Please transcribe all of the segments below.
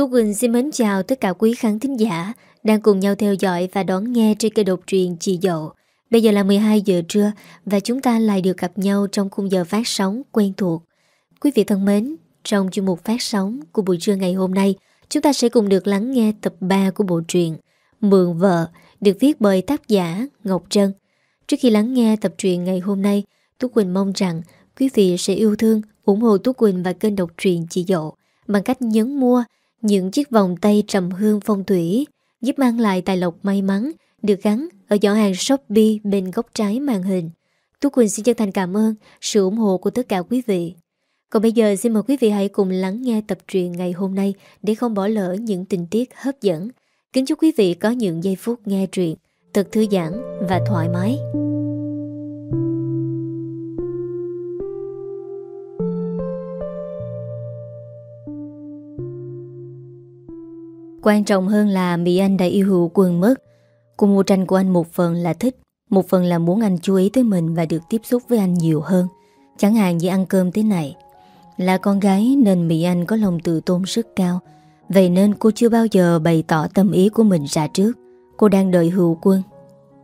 Tú Quỳnh xin mến chào tất cả quý khán thính giả đang cùng nhau theo dõi và đón nghe trên kênh độc truyền Chị Dậu. Bây giờ là 12 giờ trưa và chúng ta lại được gặp nhau trong khung giờ phát sóng quen thuộc. Quý vị thân mến, trong chuyên mục phát sóng của buổi trưa ngày hôm nay, chúng ta sẽ cùng được lắng nghe tập 3 của bộ truyện Mượn Vợ được viết bởi tác giả Ngọc Trân. Trước khi lắng nghe tập truyện ngày hôm nay, Tú Quỳnh mong rằng quý vị sẽ yêu thương, ủng hộ Tú Quỳnh và kênh độc truyện Chị Dậu bằng cách nhấn mua những chiếc vòng tay trầm hương phong thủy giúp mang lại tài lộc may mắn, được gắn ở giỏ hàng Shopee bên góc trái màn hình. Tú Quỳnh xin chân thành cảm ơn sự ủng hộ của tất cả quý vị. Còn bây giờ xin mời quý vị hãy cùng lắng nghe tập truyện ngày hôm nay để không bỏ lỡ những tình tiết hấp dẫn. Kính chúc quý vị có những giây phút nghe truyện thật thư giãn và thoải mái. Quan trọng hơn là Mỹ Anh đã yêu hữu quân mất. Cô mua tranh của anh một phần là thích, Một phần là muốn anh chú ý tới mình Và được tiếp xúc với anh nhiều hơn. Chẳng hạn như ăn cơm thế này, Là con gái nên Mỹ Anh có lòng tự tôn rất cao, Vậy nên cô chưa bao giờ bày tỏ tâm ý của mình ra trước. Cô đang đợi hữu quân,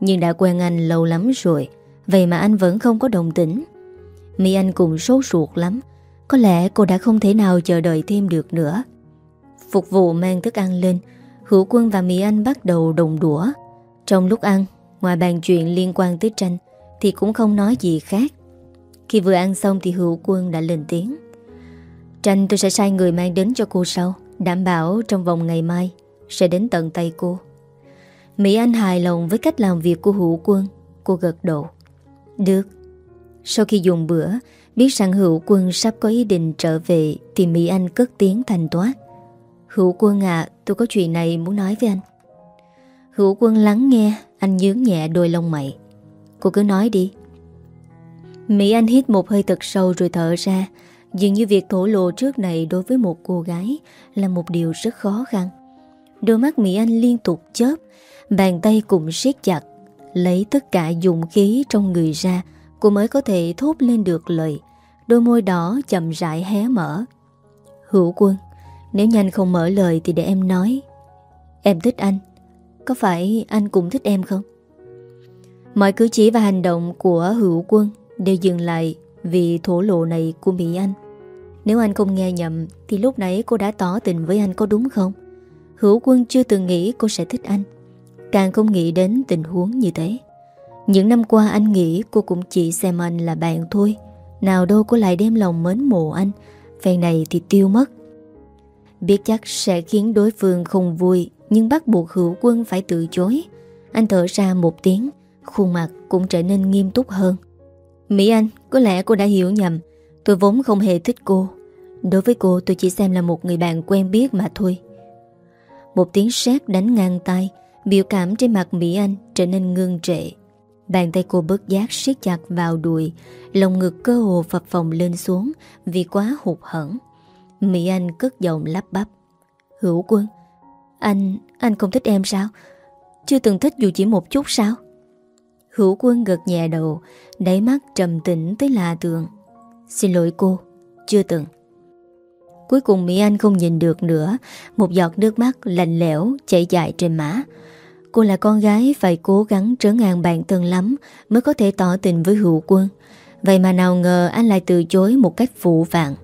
Nhưng đã quen anh lâu lắm rồi, Vậy mà anh vẫn không có đồng tĩnh Mỹ Anh cũng sốt ruột lắm, Có lẽ cô đã không thể nào chờ đợi thêm được nữa. Phục vụ mang thức ăn lên, Hữu quân và Mỹ Anh bắt đầu đồng đũa. Trong lúc ăn, Ngoài bàn chuyện liên quan tới tranh, Thì cũng không nói gì khác. Khi vừa ăn xong thì hữu quân đã lên tiếng. Tranh tôi sẽ sai người mang đến cho cô sau, Đảm bảo trong vòng ngày mai Sẽ đến tận tay cô. Mỹ Anh hài lòng với cách làm việc của hữu quân, Cô gật đầu. Được. Sau khi dùng bữa, Biết rằng hữu quân sắp có ý định trở về Thì Mỹ Anh cất tiếng thành toát. Hữu quân à Tôi có chuyện này muốn nói với anh. Hữu quân lắng nghe, Anh nhướng nhẹ đôi lông mày. Cô cứ nói đi. Mỹ Anh hít một hơi thật sâu rồi thở ra. Dường như việc thổ lộ trước này Đối với một cô gái Là một điều rất khó khăn. Đôi mắt Mỹ Anh liên tục chớp, Bàn tay cũng siết chặt, Lấy tất cả dụng khí trong người ra, Cô mới có thể thốt lên được lời. Đôi môi đỏ chậm rãi hé mở. Hữu quân nếu nhanh không mở lời thì để em nói. Em thích anh. Có phải anh cũng thích em không? Mọi cử chỉ và hành động của hữu quân Đều dừng lại Vì thổ lộ này của Mỹ Anh. Nếu anh không nghe nhầm Thì lúc nãy cô đã tỏ tình với anh có đúng không? Hữu quân chưa từng nghĩ cô sẽ thích anh. Càng không nghĩ đến tình huống như thế. Những năm qua anh nghĩ cô cũng chỉ xem anh là bạn thôi. Nào đâu cô lại đem lòng mến mộ anh. Phèn này thì tiêu mất. Biết chắc sẽ khiến đối phương không vui Nhưng bắt buộc hữu quân phải từ chối. Anh thở ra một tiếng Khuôn mặt cũng trở nên nghiêm túc hơn. Mỹ Anh, có lẽ cô đã hiểu nhầm. Tôi vốn không hề thích cô. Đối với cô tôi chỉ xem là một người bạn quen biết mà thôi. Một tiếng sét đánh ngang tay Biểu cảm trên mặt Mỹ Anh trở nên ngưng trệ. Bàn tay cô bớt giác siết chặt vào đùi Lòng ngực cơ hồ phập phòng lên xuống Vì quá hụt hẳn Mỹ Anh cất giọng lắp bắp. Hữu quân Anh, anh không thích em sao? Chưa từng thích dù chỉ một chút sao? Hữu quân gật nhẹ đầu Đáy mắt trầm tĩnh tới lạ tường Xin lỗi cô Chưa từng. Cuối cùng Mỹ Anh không nhìn được nữa Một giọt nước mắt lạnh lẽo Chảy dài trên má. Cô là con gái phải cố gắng trấn an bản thân lắm Mới có thể tỏ tình với hữu quân. Vậy mà nào ngờ anh lại từ chối một cách phụ vạn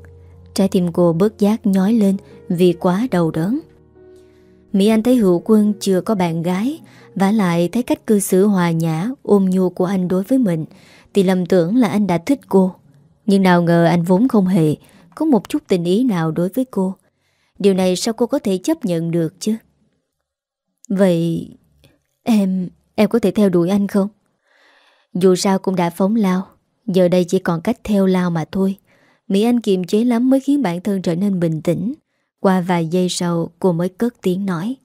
Trái tim cô bớt giác nhói lên Vì quá đầu đớn. Mỹ Anh thấy hữu quân chưa có bạn gái và lại thấy cách cư xử hòa nhã, Ôm nhu của anh đối với mình, Thì lầm tưởng là anh đã thích cô. Nhưng nào ngờ anh vốn không hề Có một chút tình ý nào đối với cô. Điều này sao cô có thể chấp nhận được chứ? Vậy Em Em có thể theo đuổi anh không? Dù sao cũng đã phóng lao, Giờ đây chỉ còn cách theo lao mà thôi. Mỹ Anh kiềm chế lắm mới khiến bản thân trở nên bình tĩnh. Qua vài giây sau, cô mới cất tiếng nói.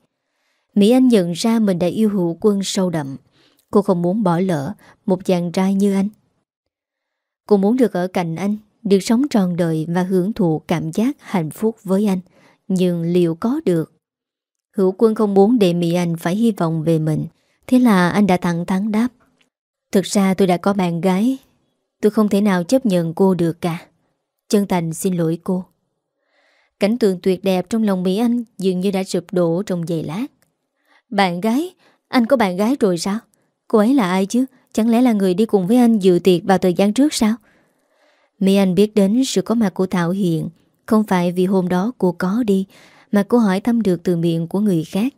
Mỹ Anh nhận ra mình đã yêu hữu quân sâu đậm. Cô không muốn bỏ lỡ, một chàng trai như anh. Cô muốn được ở cạnh anh, Được sống tròn đời và hưởng thụ cảm giác hạnh phúc với anh. Nhưng liệu có được? Hữu quân không muốn để Mỹ Anh phải hy vọng về mình. Thế là anh đã thẳng thắn đáp. Thực ra tôi đã có bạn gái. Tôi không thể nào chấp nhận cô được cả. Chân thành xin lỗi cô Cảnh tượng tuyệt đẹp trong lòng Mỹ Anh dường như đã sụp đổ trong giây lát. Bạn gái? Anh có bạn gái rồi sao? Cô ấy là ai chứ? Chẳng lẽ là người đi cùng với anh dự tiệc vào thời gian trước sao? Mỹ Anh biết đến sự có mặt của Thảo Hiện Không phải vì hôm đó cô có đi, Mà cô hỏi thăm được từ miệng của người khác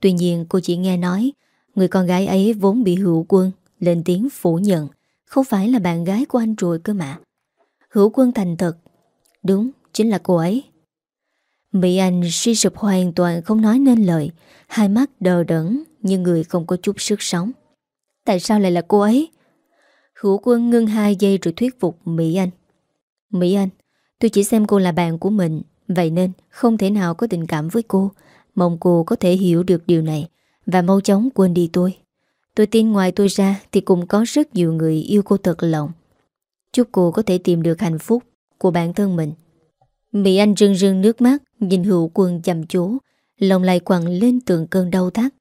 Tuy nhiên, cô chỉ nghe nói, Người con gái ấy vốn bị hữu quân, Lên tiếng phủ nhận Không phải là bạn gái của anh rồi cơ mà Hữu quân thành thật. Đúng, chính là cô ấy. Mỹ Anh suy sụp hoàn toàn không nói nên lời. Hai mắt đờ đẫn Như người không có chút sức sống. Tại sao lại là cô ấy? Hữu quân ngưng hai giây rồi thuyết phục Mỹ Anh. Mỹ Anh Tôi chỉ xem cô là bạn của mình. Vậy nên không thể nào có tình cảm với cô. Mong cô có thể hiểu được điều này Và mau chóng quên đi tôi. Tôi tin ngoài tôi ra Thì cũng có rất nhiều người yêu cô thật lòng. Chúc cô có thể tìm được hạnh phúc Của bản thân mình. Mỹ Anh rưng rưng nước mắt, Nhìn hữu quân chăm chú, Lòng lại quặn lên từng cơn đau thắt.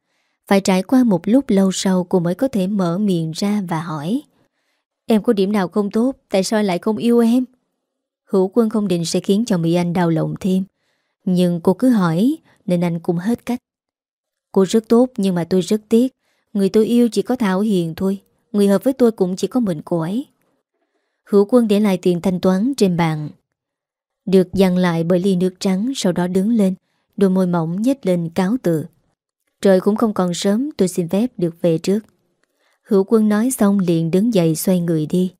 Phải trải qua một lúc lâu sau Cô mới có thể mở miệng ra và hỏi, Em có điểm nào không tốt? Tại sao lại không yêu em? Hữu quân không định sẽ khiến cho Mỹ Anh đau lòng thêm, Nhưng cô cứ hỏi, Nên anh cũng hết cách. Cô rất tốt, nhưng mà tôi rất tiếc. Người tôi yêu chỉ có Thảo Hiền thôi. Người hợp với tôi cũng chỉ có mình cô ấy. Hữu quân để lại tiền thanh toán trên bàn. Được dằn lại bởi ly nước trắng, Sau đó đứng lên, Đôi môi mỏng nhếch lên cáo từ. Trời cũng không còn sớm, Tôi xin phép được về trước. Hữu quân nói xong liền đứng dậy xoay người đi.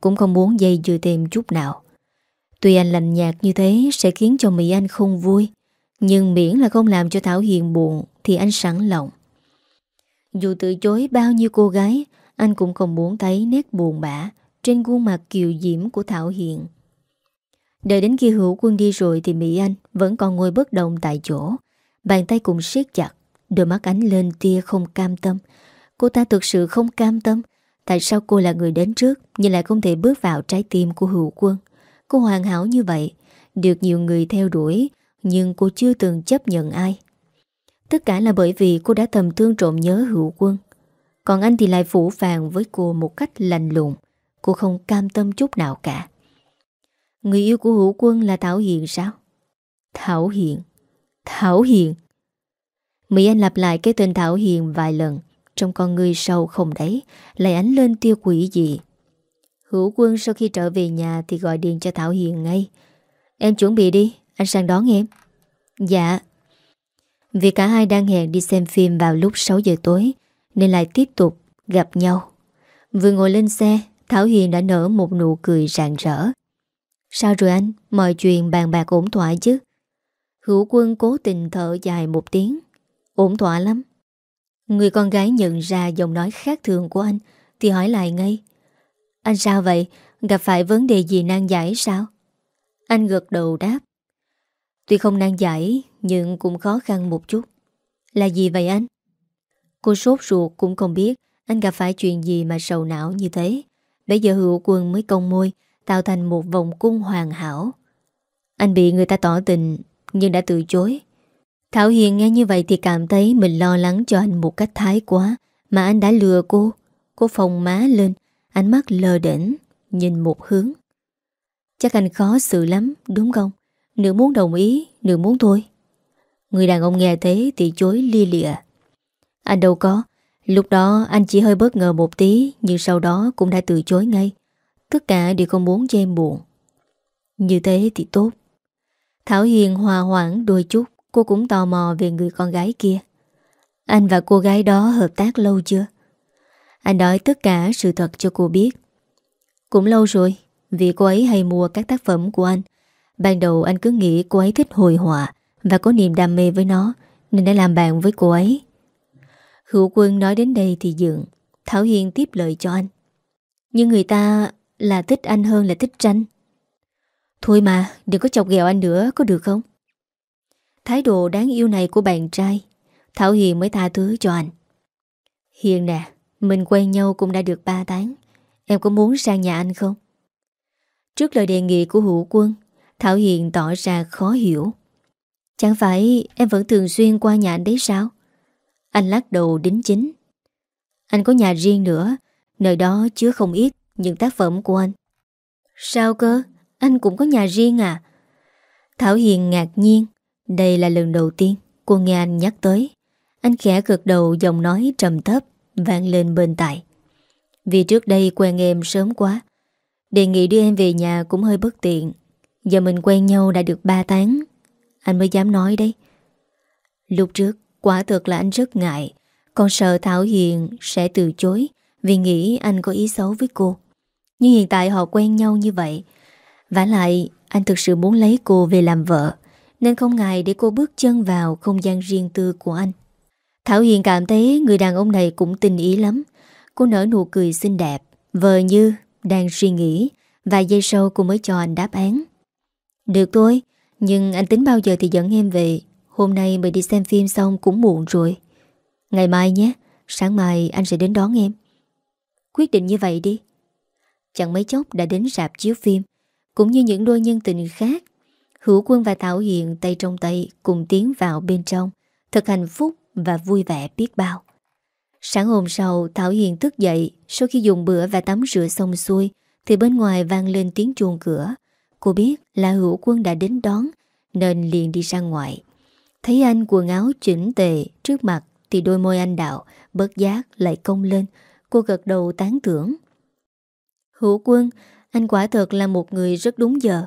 Cũng không muốn dây dừa thêm chút nào. Tuy anh lạnh nhạt như thế Sẽ khiến cho Mỹ Anh không vui, Nhưng miễn là không làm cho Thảo Hiền buồn Thì anh sẵn lòng. Dù từ chối bao nhiêu cô gái, Anh cũng không muốn thấy nét buồn bã. Trên khuôn mặt kiều diễm của Thảo hiện Đợi đến khi hữu quân đi rồi Thì Mỹ Anh vẫn còn ngồi bất động tại chỗ. Bàn tay cùng siết chặt, Đôi mắt ánh lên tia không cam tâm. Cô ta thực sự không cam tâm. Tại sao cô là người đến trước Nhưng lại không thể bước vào trái tim của hữu quân? Cô hoàn hảo như vậy, Được nhiều người theo đuổi, Nhưng cô chưa từng chấp nhận ai. Tất cả là bởi vì cô đã thầm thương trộm nhớ hữu quân. Còn anh thì lại phủ phàng với cô một cách lành lùng. Cô không cam tâm chút nào cả. Người yêu của hữu quân là Thảo Hiền sao? Thảo Hiền. Thảo Hiền. Mỹ Anh lặp lại cái tên Thảo Hiền vài lần. Trong con người sâu không đấy Lại ánh lên tiêu quỷ gì Hữu quân sau khi trở về nhà Thì gọi điện cho Thảo Hiền ngay. Em chuẩn bị đi, anh sang đón em. Dạ. Vì cả hai đang hẹn đi xem phim vào lúc 6 giờ tối Nên lại tiếp tục gặp nhau. Vừa ngồi lên xe Thảo Hiền đã nở một nụ cười rạng rỡ Sao rồi anh? Mọi chuyện bàn bạc ổn thỏa chứ Hữu quân cố tình thở dài một tiếng Ổn thỏa lắm Người con gái nhận ra giọng nói khác thường của anh, Thì hỏi lại ngay Anh sao vậy? Gặp phải vấn đề gì nan giải sao? Anh gật đầu đáp Tuy không nan giải, Nhưng cũng khó khăn một chút Là gì vậy anh? Cô sốt ruột cũng không biết Anh gặp phải chuyện gì mà sầu não như thế Bây giờ hữu quân mới công môi, Tạo thành một vòng cung hoàn hảo. Anh bị người ta tỏ tình, Nhưng đã từ chối. Thảo Hiền nghe như vậy thì cảm thấy Mình lo lắng cho anh một cách thái quá, Mà anh đã lừa cô. Cô phòng má lên, Ánh mắt lờ đỉnh Nhìn một hướng. Chắc anh khó xử lắm, đúng không? Nửa muốn đồng ý, Nửa muốn thôi. Người đàn ông nghe thế thì chối lia lịa. Anh đâu có Lúc đó, anh chỉ hơi bất ngờ một tí, Nhưng sau đó cũng đã từ chối ngay. Tất cả đều không muốn cho em buồn. Như thế thì tốt. Thảo Hiền hòa hoãn đôi chút, Cô cũng tò mò về người con gái kia. Anh và cô gái đó hợp tác lâu chưa? Anh nói tất cả sự thật cho cô biết. Cũng lâu rồi, Vì cô ấy hay mua các tác phẩm của anh. Ban đầu anh cứ nghĩ cô ấy thích hồi họa Và có niềm đam mê với nó, Nên đã làm bạn với cô ấy. Hữu quân nói đến đây thì dừng Thảo Hiền tiếp lời cho anh. Nhưng người ta là thích anh hơn là thích tranh. Thôi mà, Đừng có chọc ghẹo anh nữa, có được không? Thái độ đáng yêu này của bạn trai, Thảo Hiền mới tha thứ cho anh. Hiền nè, Mình quen nhau cũng đã được 3 tháng. Em có muốn sang nhà anh không? Trước lời đề nghị của hữu quân, Thảo Hiền tỏ ra khó hiểu. Chẳng phải em vẫn thường xuyên qua nhà anh đấy sao? Anh lắc đầu đính chính. Anh có nhà riêng nữa, Nơi đó chứa không ít những tác phẩm của anh. Sao cơ? Anh cũng có nhà riêng à? Thảo Hiền ngạc nhiên. Đây là lần đầu tiên cô nghe anh nhắc tới. Anh khẽ gật đầu, giọng nói trầm thấp, vang lên bên tại Vì trước đây quen em sớm quá, Đề nghị đưa em về nhà cũng hơi bất tiện. Giờ mình quen nhau đã được 3 tháng, Anh mới dám nói đấy Lúc trước quả thực là anh rất ngại. Còn sợ Thảo Hiền sẽ từ chối Vì nghĩ anh có ý xấu với cô. Nhưng hiện tại họ quen nhau như vậy. Vả lại, anh thực sự muốn lấy cô về làm vợ, Nên không ngại để cô bước chân vào không gian riêng tư của anh. Thảo Hiền cảm thấy người đàn ông này cũng tình ý lắm. Cô nở nụ cười xinh đẹp, Vờ như đang suy nghĩ, Vài giây sau cô mới cho anh đáp án. Được thôi, Nhưng anh tính bao giờ thì dẫn em về Hôm nay mình đi xem phim xong cũng muộn rồi. Ngày mai nhé, Sáng mai anh sẽ đến đón em. Quyết định như vậy đi. Chẳng mấy chốc đã đến rạp chiếu phim, Cũng như những đôi nhân tình khác. Hữu quân và Thảo Hiền tay trong tay Cùng tiến vào bên trong Thật hạnh phúc và vui vẻ biết bao. Sáng hôm sau, Thảo Hiền thức dậy, Sau khi dùng bữa và tắm rửa xong xuôi, Thì bên ngoài vang lên tiếng chuông cửa. Cô biết là hữu quân đã đến đón, Nên liền đi ra ngoài. Thấy anh quần áo chỉnh tề Trước mặt thì đôi môi anh đạo Bớt giác lại công lên. Cô gật đầu tán thưởng. Hữu quân, Anh quả thật là một người rất đúng giờ.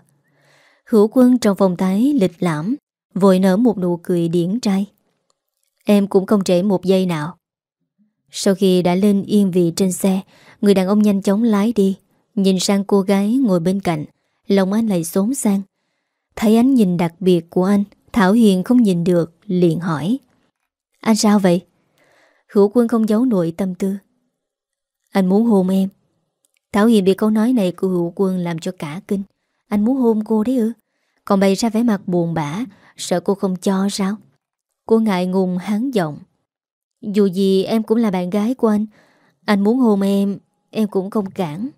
Hữu quân trong phòng thái lịch lãm, Vội nở một nụ cười điển trai. Em cũng không trễ một giây nào. Sau khi đã lên yên vị trên xe, Người đàn ông nhanh chóng lái đi. Nhìn sang cô gái ngồi bên cạnh, Lòng anh lại xốn sang. Thấy ánh nhìn đặc biệt của anh Thảo Hiền không nhìn được, liền hỏi. Anh sao vậy? Hữu quân không giấu nổi tâm tư. Anh muốn hôn em. Thảo Hiền bị câu nói này của hữu quân làm cho cả kinh. Anh muốn hôn cô đấy ư? Còn bày ra vẻ mặt buồn bã, Sợ cô không cho sao? Cô ngại ngùng hán giọng. Dù gì em cũng là bạn gái của anh. Anh muốn hôn em Em cũng không cản.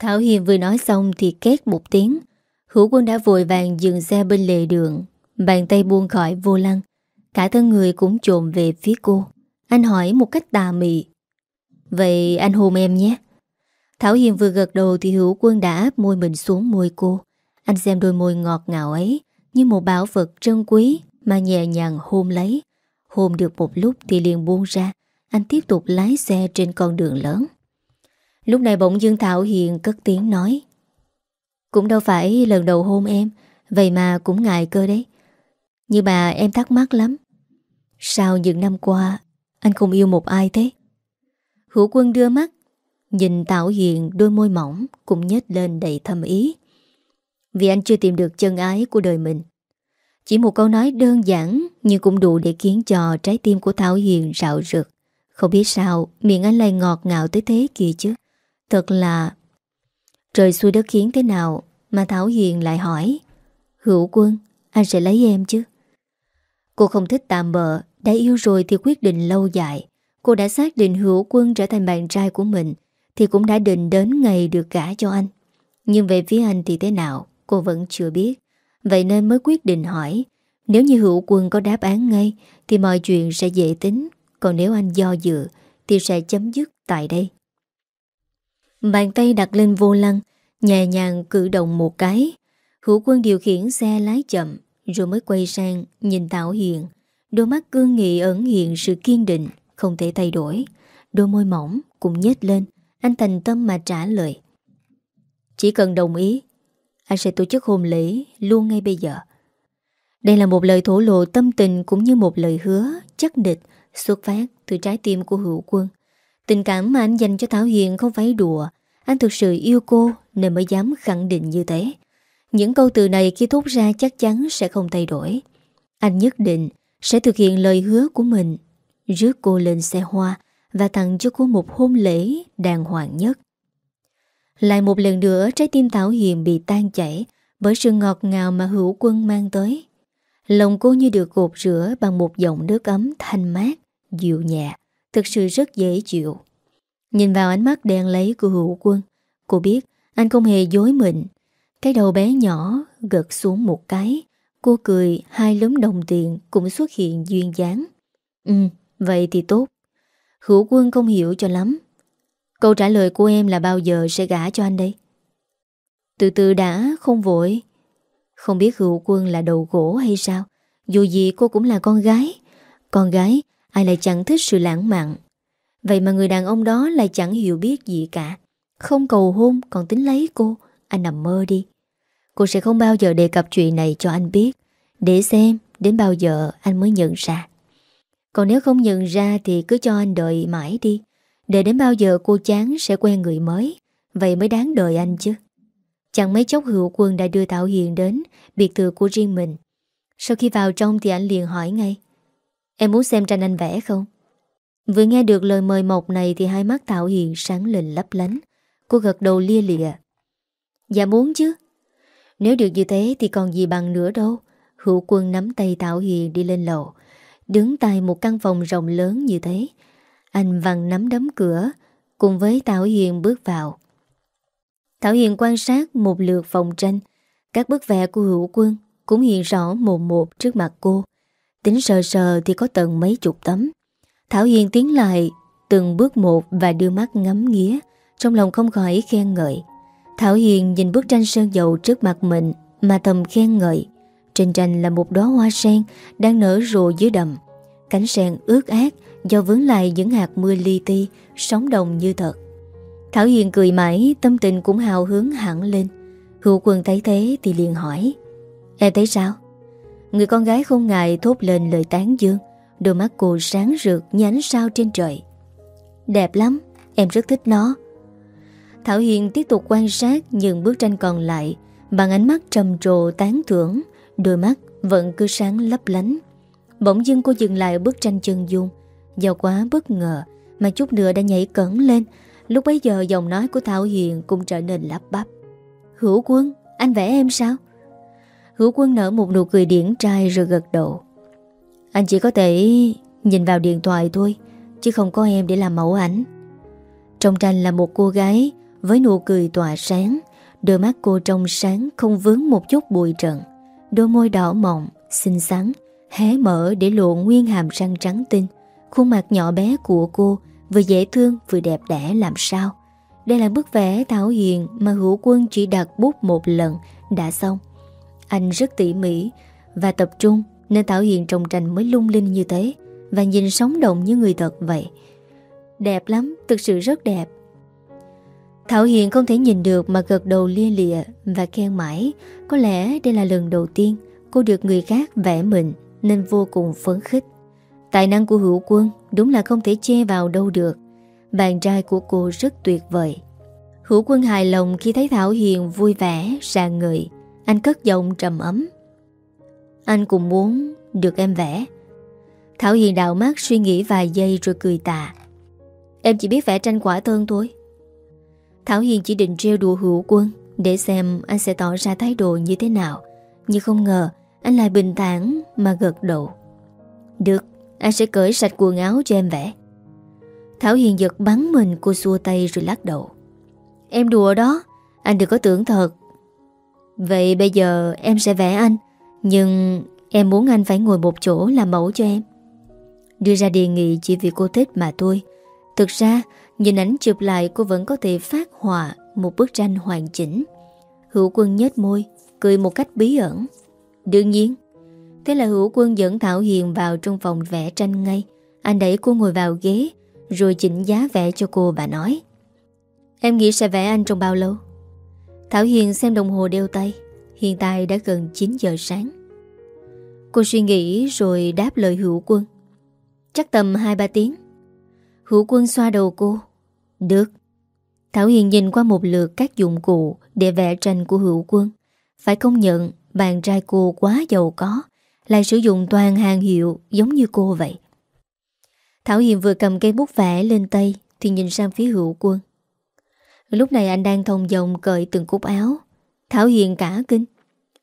Thảo Hiền vừa nói xong thì két một tiếng. Hữu quân đã vội vàng dừng xe bên lề đường. Bàn tay buông khỏi vô lăng, Cả thân người cũng trộm về phía cô. Anh hỏi một cách tà mị, Vậy anh hôn em nhé. Thảo Hiền vừa gật đầu thì hữu quân đã áp môi mình xuống môi cô. Anh xem đôi môi ngọt ngào ấy Như một bảo vật trân quý Mà nhẹ nhàng hôn lấy. Hôn được một lúc thì liền buông ra. Anh tiếp tục lái xe trên con đường lớn. Lúc này bỗng Dương Thảo Hiền cất tiếng nói, Cũng đâu phải lần đầu hôn em, Vậy mà cũng ngại cơ đấy. Như bà em thắc mắc lắm. Sao những năm qua, Anh không yêu một ai thế. Hữu quân đưa mắt, Nhìn Thảo Hiền đôi môi mỏng Cũng nhếch lên đầy thâm ý. Vì anh chưa tìm được chân ái của đời mình. Chỉ một câu nói đơn giản Nhưng cũng đủ để khiến cho Trái tim của Thảo Hiền rạo rực. Không biết sao, miệng anh lại ngọt ngào tới thế kia chứ. Thật là Trời xuôi đất khiến thế nào Mà Thảo Hiền lại hỏi, Hữu quân, Anh sẽ lấy em chứ? Cô không thích tạm bợ, Đã yêu rồi thì quyết định lâu dài. Cô đã xác định hữu quân trở thành bạn trai của mình, Thì cũng đã định đến ngày được gả cho anh. Nhưng về phía anh thì thế nào, Cô vẫn chưa biết. Vậy nên mới quyết định hỏi, Nếu như hữu quân có đáp án ngay, Thì mọi chuyện sẽ dễ tính. Còn nếu anh do dự, Thì sẽ chấm dứt tại đây. Bàn tay đặt lên vô lăng, Nhẹ nhàng cử động một cái. Hữu quân điều khiển xe lái chậm rồi mới quay sang nhìn Thảo Hiền. Đôi mắt cương nghị ẩn hiện sự kiên định, Không thể thay đổi. Đôi môi mỏng cũng nhếch lên, Anh thành tâm mà trả lời. Chỉ cần đồng ý, Anh sẽ tổ chức hôn lễ luôn ngay bây giờ. Đây là một lời thổ lộ tâm tình Cũng như một lời hứa, chắc địch Xuất phát từ trái tim của hữu quân. Tình cảm mà anh dành cho Thảo Hiền không phải đùa. Anh thực sự yêu cô Nên mới dám khẳng định như thế. Những câu từ này khi thốt ra chắc chắn sẽ không thay đổi. Anh nhất định Sẽ thực hiện lời hứa của mình, Rước cô lên xe hoa Và tặng cho cô một hôn lễ đàng hoàng nhất. Lại một lần nữa, Trái tim Thảo Hiền bị tan chảy Bởi sự ngọt ngào mà hữu quân mang tới. Lòng cô như được gột rửa Bằng một dòng nước ấm thanh mát, Dịu nhẹ, Thực sự rất dễ chịu. Nhìn vào ánh mắt đen lấy của hữu quân, Cô biết anh không hề dối mình. Cái đầu bé nhỏ gật xuống một cái. Cô cười, hai lúm đồng tiền Cũng xuất hiện duyên dáng. Ừ vậy thì tốt. Hữu quân không hiểu cho lắm. Câu trả lời của em là bao giờ sẽ gả cho anh đây? Từ từ đã, không vội. Không biết hữu quân là đầu gỗ hay sao? Dù gì cô cũng là con gái. Con gái, ai lại chẳng thích sự lãng mạn? Vậy mà người đàn ông đó lại chẳng hiểu biết gì cả. Không cầu hôn, còn tính lấy cô. Anh nằm mơ đi. Cô sẽ không bao giờ đề cập chuyện này cho anh biết. Để xem đến bao giờ anh mới nhận ra. Còn nếu không nhận ra thì cứ cho anh đợi mãi đi. Để đến bao giờ cô chán sẽ quen người mới. Vậy mới đáng đợi anh chứ. Chẳng mấy chốc hữu quân đã đưa Thảo Hiền đến, Biệt thự của riêng mình. Sau khi vào trong thì anh liền hỏi ngay, Em muốn xem tranh anh vẽ không? Vừa nghe được lời mời mọc này Thì hai mắt Thảo Hiền sáng lên lấp lánh. Cô gật đầu lia lịa Dạ muốn chứ. Nếu được như thế thì còn gì bằng nữa đâu. Hữu quân nắm tay Thảo Hiền đi lên lầu. Đứng tại một căn phòng rộng lớn như thế. Anh vặn nắm đấm cửa, Cùng với Thảo Hiền bước vào. Thảo Hiền quan sát một lượt phòng tranh. Các bức vẽ của hữu quân Cũng hiện rõ một một trước mặt cô. Tính sờ sờ thì có tận mấy chục tấm. Thảo Hiền tiến lại, Từng bước một và đưa mắt ngắm nghía, Trong lòng không khỏi khen ngợi. Thảo Hiền nhìn bức tranh sơn dầu trước mặt mình Mà thầm khen ngợi. Trên tranh là một đóa hoa sen Đang nở rộ dưới đầm. Cánh sen ướt át, Do vướng lại những hạt mưa li ti, sóng đồng như thật. Thảo Hiền cười mãi, Tâm tình cũng hào hứng hẳn lên. Hữu quân thấy thế thì liền hỏi Em thấy sao? Người con gái không ngại thốt lên lời tán dương. Đôi mắt cô sáng rực như ánh sao trên trời. Đẹp lắm, Em rất thích nó. Thảo Hiền tiếp tục quan sát những bức tranh còn lại Bằng ánh mắt trầm trồ tán thưởng Đôi mắt vẫn cứ sáng lấp lánh. Bỗng dưng cô dừng lại bức tranh chân dung. Do quá bất ngờ Mà chút nữa đã nhảy cẩn lên. Lúc bấy giờ giọng nói của Thảo Hiền Cũng trở nên lắp bắp. Hữu quân, anh vẽ em sao? Hữu quân nở một nụ cười điển trai rồi gật đầu. Anh chỉ có thể nhìn vào điện thoại thôi Chứ không có em để làm mẫu ảnh. Trong tranh là một cô gái với nụ cười tỏa sáng Đôi mắt cô trong sáng không vướng một chút bụi trận Đôi môi đỏ mọng, xinh xắn Hé mở để lộ nguyên hàm răng trắng tinh. Khuôn mặt nhỏ bé của cô Vừa dễ thương vừa đẹp đẽ làm sao? Đây là bức vẽ Thảo Hiền Mà hữu quân chỉ đặt bút một lần Đã xong. Anh rất tỉ mỉ Và tập trung Nên Thảo Hiền trong tranh mới lung linh như thế Và nhìn sống động như người thật vậy. Đẹp lắm, thực sự rất đẹp. Thảo Hiền không thể nhìn được mà gật đầu lia lịa và khen mãi. Có lẽ đây là lần đầu tiên cô được người khác vẽ mình nên vô cùng phấn khích. Tài năng của hữu quân đúng là không thể che vào đâu được. Bạn trai của cô rất tuyệt vời. Hữu quân hài lòng khi thấy Thảo Hiền vui vẻ, sàng ngợi. Anh cất giọng trầm ấm. Anh cũng muốn được em vẽ. Thảo Hiền đạo mắt suy nghĩ vài giây rồi cười tà. Em chỉ biết vẽ tranh quả thân thôi. Thảo Hiền chỉ định treo đùa hữu quân để xem anh sẽ tỏ ra thái độ như thế nào. Nhưng không ngờ anh lại bình thản mà gật đầu. Được, anh sẽ cởi sạch quần áo cho em vẽ. Thảo Hiền giật bắn mình cô xua tay rồi lắc đầu. Em đùa đó, anh đừng có tưởng thật. Vậy bây giờ em sẽ vẽ anh, nhưng em muốn anh phải ngồi một chỗ làm mẫu cho em. Đưa ra đề nghị chỉ vì cô thích mà thôi. Thực ra, nhìn ảnh chụp lại cô vẫn có thể phát họa một bức tranh hoàn chỉnh. Hữu quân nhếch môi, cười một cách bí ẩn. Đương nhiên, Thế là hữu quân dẫn Thảo Hiền vào trong phòng vẽ tranh ngay Anh đẩy cô ngồi vào ghế Rồi chỉnh giá vẽ cho cô và nói Em nghĩ sẽ vẽ anh trong bao lâu? Thảo Hiền xem đồng hồ đeo tay Hiện tại đã gần 9 giờ sáng Cô suy nghĩ rồi đáp lời hữu quân Chắc tầm 2-3 tiếng Hữu quân xoa đầu cô được Thảo Hiền nhìn qua một lượt các dụng cụ Để vẽ tranh của hữu quân Phải công nhận bạn trai cô quá giàu có lại sử dụng toàn hàng hiệu giống như cô vậy. Thảo Hiền vừa cầm cây bút vẽ lên tay thì nhìn sang phía hữu quân. Lúc này anh đang thông dòng cởi từng cúc áo. Thảo Hiền cả kinh.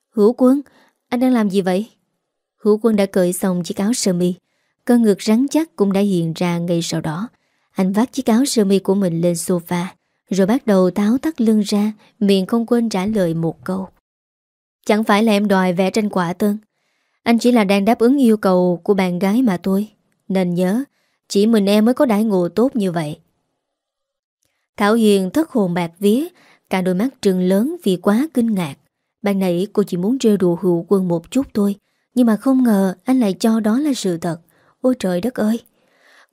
Hữu quân, anh đang làm gì vậy? Hữu quân đã cởi xong chiếc áo sơ mi. Cơ ngực rắn chắc cũng đã hiện ra ngay sau đó. Anh vác chiếc áo sơ mi của mình lên sofa, rồi bắt đầu táo tắt lưng ra, miệng không quên trả lời một câu. Chẳng phải là em đòi vẽ tranh quả tân anh chỉ là đang đáp ứng yêu cầu của bạn gái mà thôi. Nên nhớ Chỉ mình em mới có đãi ngộ tốt như vậy. Thảo Hiền thất hồn bạc vía Cả đôi mắt trừng lớn vì quá kinh ngạc. Ban nãy cô chỉ muốn trêu đùa hữu quân một chút thôi Nhưng mà không ngờ anh lại cho đó là sự thật. Ôi trời đất ơi!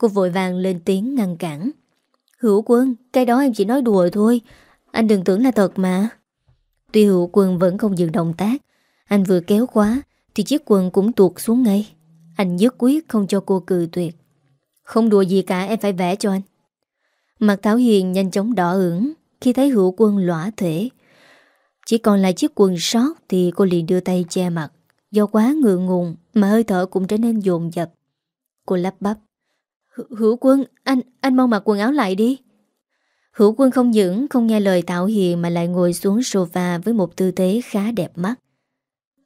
Cô vội vàng lên tiếng ngăn cản. Hữu quân, cái đó em chỉ nói đùa thôi. Anh đừng tưởng là thật mà. Tuy hữu quân vẫn không dừng động tác Anh vừa kéo quá Thì chiếc quần cũng tuột xuống ngay. Anh nhất quyết không cho cô cười tuyệt. Không đùa gì cả em phải vẽ cho anh. Mặt Thảo Hiền nhanh chóng đỏ ửng Khi thấy hữu quân lõa thể. Chỉ còn lại chiếc quần sót Thì cô liền đưa tay che mặt. Do quá ngượng ngùng Mà hơi thở cũng trở nên dồn dập. Cô lắp bắp. Hữu quân, anh anh mau mặc quần áo lại đi Hữu quân không những không nghe lời Tạo Hiền mà lại ngồi xuống sofa với một tư thế khá đẹp mắt.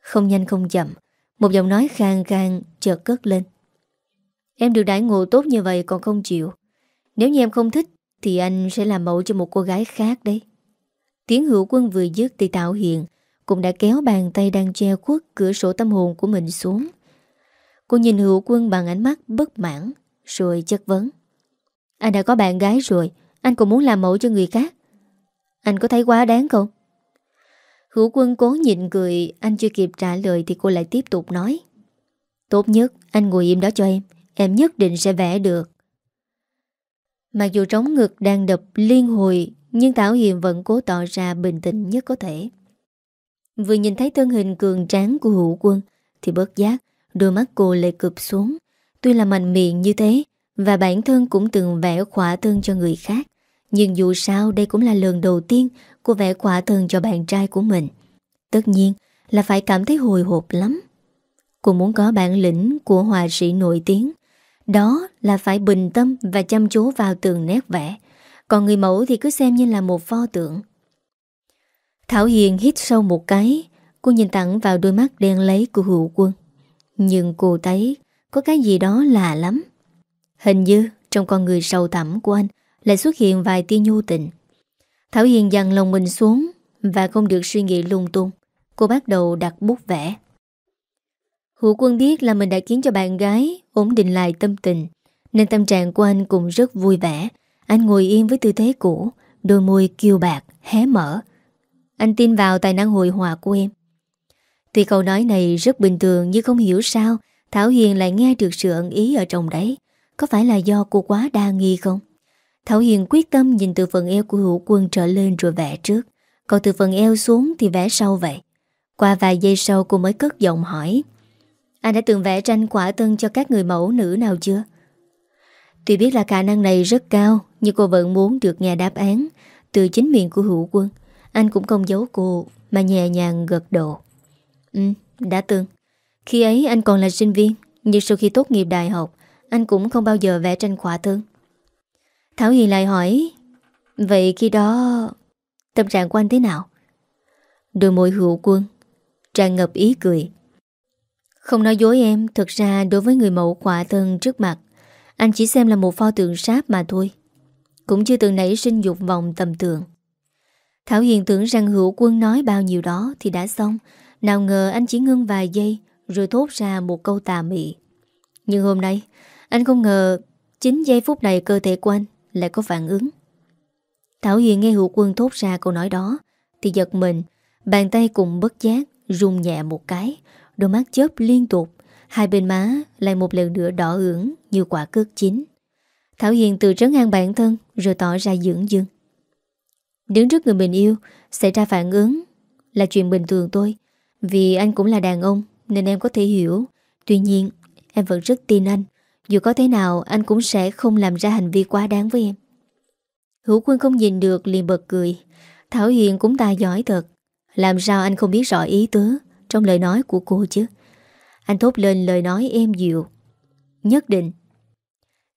Không nhanh không chậm, một giọng nói khang khang chợt cất lên. Em được đãi ngộ tốt như vậy còn không chịu. Nếu như em không thích thì anh sẽ làm mẫu cho một cô gái khác đấy. Tiếng hữu quân vừa dứt thì Tạo Hiền cũng đã kéo bàn tay đang che khuất cửa sổ tâm hồn của mình xuống. Cô nhìn hữu quân bằng ánh mắt bất mãn rồi chất vấn. Anh đã có bạn gái rồi, anh còn muốn làm mẫu cho người khác. Anh có thấy quá đáng không? Hữu quân cố nhịn cười Anh chưa kịp trả lời thì cô lại tiếp tục nói. Tốt nhất anh ngồi im đó cho em Em nhất định sẽ vẽ được. Mặc dù trống ngực đang đập liên hồi Nhưng Thảo Hiền vẫn cố tỏ ra bình tĩnh nhất có thể. Vừa nhìn thấy thân hình cường tráng của hữu quân Thì bớt giác Đôi mắt cô lại cụp xuống. Tuy là mạnh miệng như thế, Và bản thân cũng từng vẽ khỏa thân cho người khác, nhưng dù sao đây cũng là lần đầu tiên cô vẽ khỏa thân cho bạn trai của mình. Tất nhiên là phải cảm thấy hồi hộp lắm. Cô muốn có bản lĩnh của họa sĩ nổi tiếng. Đó là phải bình tâm và chăm chú vào từng nét vẽ. Còn người mẫu thì cứ xem như là một pho tượng. Thảo Hiền hít sâu một cái. Cô nhìn thẳng vào đôi mắt đen lấy của hữu quân. Nhưng cô thấy có cái gì đó lạ lắm. Hình như trong con người sâu thẳm của anh lại xuất hiện vài tia nhu tình. Thảo Hiền dằn lòng mình xuống và không được suy nghĩ lung tung. Cô bắt đầu đặt bút vẽ. Hữu quân biết là mình đã khiến cho bạn gái ổn định lại tâm tình, nên tâm trạng của anh cũng rất vui vẻ. Anh ngồi yên với tư thế cũ, đôi môi kiêu bạc, hé mở. Anh tin vào tài năng hội họa của em. Tuy câu nói này rất bình thường nhưng không hiểu sao Thảo Hiền lại nghe được sự ẩn ý ở trong đấy. Có phải là do cô quá đa nghi không? Thảo Hiền quyết tâm nhìn từ phần eo của hữu quân trở lên rồi vẽ trước Còn từ phần eo xuống thì vẽ sau vậy Qua vài giây sau cô mới cất giọng hỏi Anh đã từng vẽ tranh quả tân cho các người mẫu nữ nào chưa? Tuy biết là khả năng này rất cao Nhưng cô vẫn muốn được nghe đáp án Từ chính miệng của hữu quân Anh cũng không giấu cô Mà nhẹ nhàng gật độ Ừ, đã từng khi ấy, anh còn là sinh viên, Nhưng sau khi tốt nghiệp đại học, Anh cũng không bao giờ vẽ tranh khỏa thương Thảo Hiền lại hỏi, Vậy khi đó, Tâm trạng của anh thế nào? Đôi môi hữu quân, Tràn ngập ý cười. Không nói dối em Thực ra đối với người mẫu khỏa thân trước mặt, Anh chỉ xem là một pho tượng sáp mà thôi, Cũng chưa từng nảy sinh dục vọng tầm tượng Thảo Hiền tưởng rằng hữu quân nói bao nhiêu đó Thì đã xong, Nào ngờ anh chỉ ngưng vài giây rồi thốt ra một câu tà mị Nhưng hôm nay Anh không ngờ Chính giây phút này cơ thể của anh lại có phản ứng. Thảo Hiền nghe hữu quân thốt ra câu nói đó thì giật mình, bàn tay cùng bất giác rung nhẹ một cái, đôi mắt chớp liên tục, hai bên má lại một lần nữa đỏ ửng như quả cước chín. Thảo Hiền tự trấn an bản thân rồi tỏ ra dưỡng dưng. Đứng trước người mình yêu, xảy ra phản ứng là chuyện bình thường thôi. Vì anh cũng là đàn ông nên em có thể hiểu. Tuy nhiên, em vẫn rất tin anh. Dù có thế nào anh cũng sẽ không làm ra hành vi quá đáng với em. Hữu quân không nhìn được liền bật cười. Thảo Hiền cũng tài giỏi thật. Làm sao anh không biết rõ ý tứ Trong lời nói của cô chứ? Anh thốt lên lời nói êm dịu. Nhất định.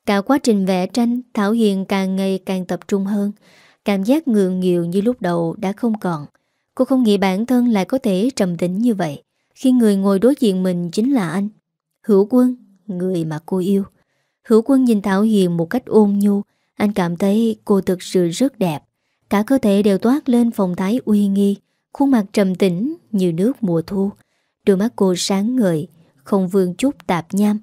Cả quá trình vẽ tranh Thảo Hiền càng ngày càng tập trung hơn. Cảm giác ngượng nghịu như lúc đầu đã không còn. Cô không nghĩ bản thân lại có thể trầm tĩnh như vậy. Khi người ngồi đối diện mình chính là anh Hữu quân người mà cô yêu. Hữu quân nhìn Thảo Hiền một cách ôn nhu, anh cảm thấy cô thực sự rất đẹp. Cả cơ thể đều toát lên phong thái uy nghi, khuôn mặt trầm tĩnh như nước mùa thu. Đôi mắt cô sáng ngời, không vương chút tạp nham.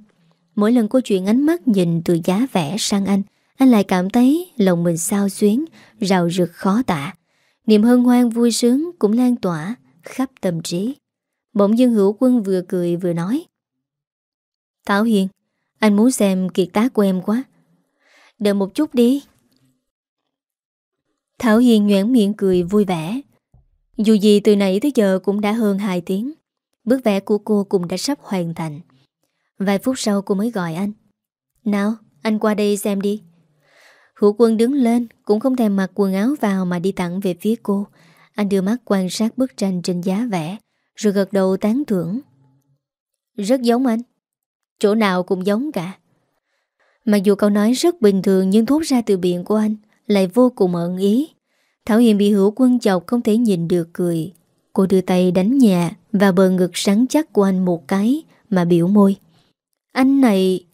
Mỗi lần cô chuyển ánh mắt nhìn từ giá vẽ sang anh, anh lại cảm thấy lòng mình sao xuyến, rào rực khó tả. Niềm hân hoan vui sướng cũng lan tỏa, khắp tâm trí. Bỗng dưng hữu quân vừa cười vừa nói. Thảo Hiền, anh muốn xem kiệt tác của em quá. Đợi một chút đi. Thảo Hiền nhoảng miệng cười vui vẻ. Dù gì từ nãy tới giờ cũng đã hơn 2 tiếng. Bước vẽ của cô cũng đã sắp hoàn thành. Vài phút sau cô mới gọi anh. Nào, anh qua đây xem đi. Hữu quân đứng lên Cũng không thèm mặc quần áo vào Mà đi thẳng về phía cô Anh đưa mắt quan sát bức tranh trên giá vẽ rồi gật đầu tán thưởng. Rất giống anh. Chỗ nào cũng giống cả. Mặc dù câu nói rất bình thường Nhưng thốt ra từ miệng của anh Lại vô cùng ẩn ý. Thảo Hiền bị hữu quân chọc không thể nhìn được cười. Cô đưa tay đánh nhà Và bờ ngực sắn chắc của anh một cái Mà biểu môi. Anh này,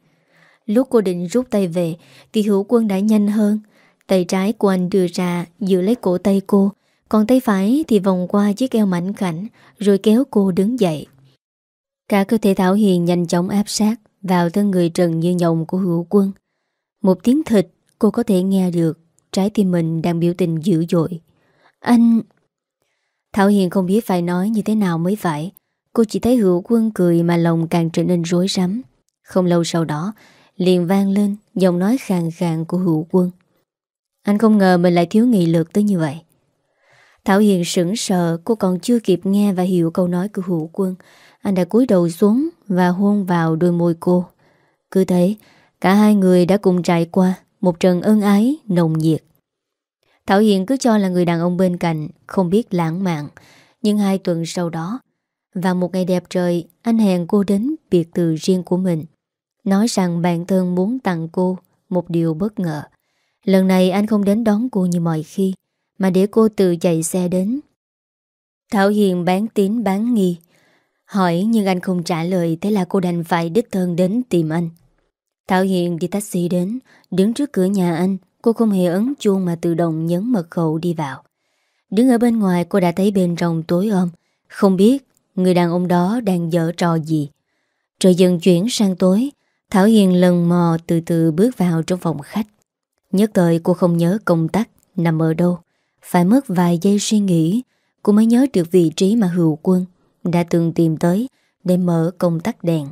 Lúc cô định rút tay về Thì hữu quân đã nhanh hơn. Tay trái của anh đưa ra giữ lấy cổ tay cô còn tay phải thì vòng qua chiếc eo mảnh khảnh, Rồi kéo cô đứng dậy. Cả cơ thể Thảo Hiền nhanh chóng áp sát Vào thân người trần như nhộng của hữu quân. Một tiếng thịt cô có thể nghe được, Trái tim mình đang biểu tình dữ dội. Anh... Thảo Hiền không biết phải nói như thế nào mới phải. Cô chỉ thấy hữu quân cười mà lòng càng trở nên rối rắm. Không lâu sau đó, liền vang lên giọng nói khàn khàn của hữu quân. Anh không ngờ mình lại thiếu nghị lực tới như vậy. Thảo Hiền sững sờ cô còn chưa kịp nghe và hiểu câu nói của hữu quân. Anh đã cúi đầu xuống và hôn vào đôi môi cô. Cứ thế, cả hai người đã cùng trải qua một trận ân ái nồng nhiệt. Thảo Hiền cứ cho là người đàn ông bên cạnh không biết lãng mạn. Nhưng hai tuần sau đó, và một ngày đẹp trời, anh hẹn cô đến biệt từ riêng của mình. Nói rằng bạn thân muốn tặng cô Một điều bất ngờ Lần này anh không đến đón cô như mọi khi mà để cô tự chạy xe đến. Thảo Hiền bán tín bán nghi. Hỏi nhưng anh không trả lời, Thế là cô đành phải đích thân đến tìm anh. Thảo Hiền đi taxi đến, Đứng trước cửa nhà anh, Cô không hề ấn chuông mà tự động nhấn mật khẩu đi vào. Đứng ở bên ngoài, cô đã thấy bên trong tối ôm Không biết người đàn ông đó đang dở trò gì. Trời dần chuyển sang tối, Thảo Hiền lần mò từ từ bước vào trong phòng khách. Nhất thời cô không nhớ công tắc nằm ở đâu. Phải mất vài giây suy nghĩ, cô mới nhớ được vị trí mà hữu quân đã từng tìm tới để mở công tắc đèn.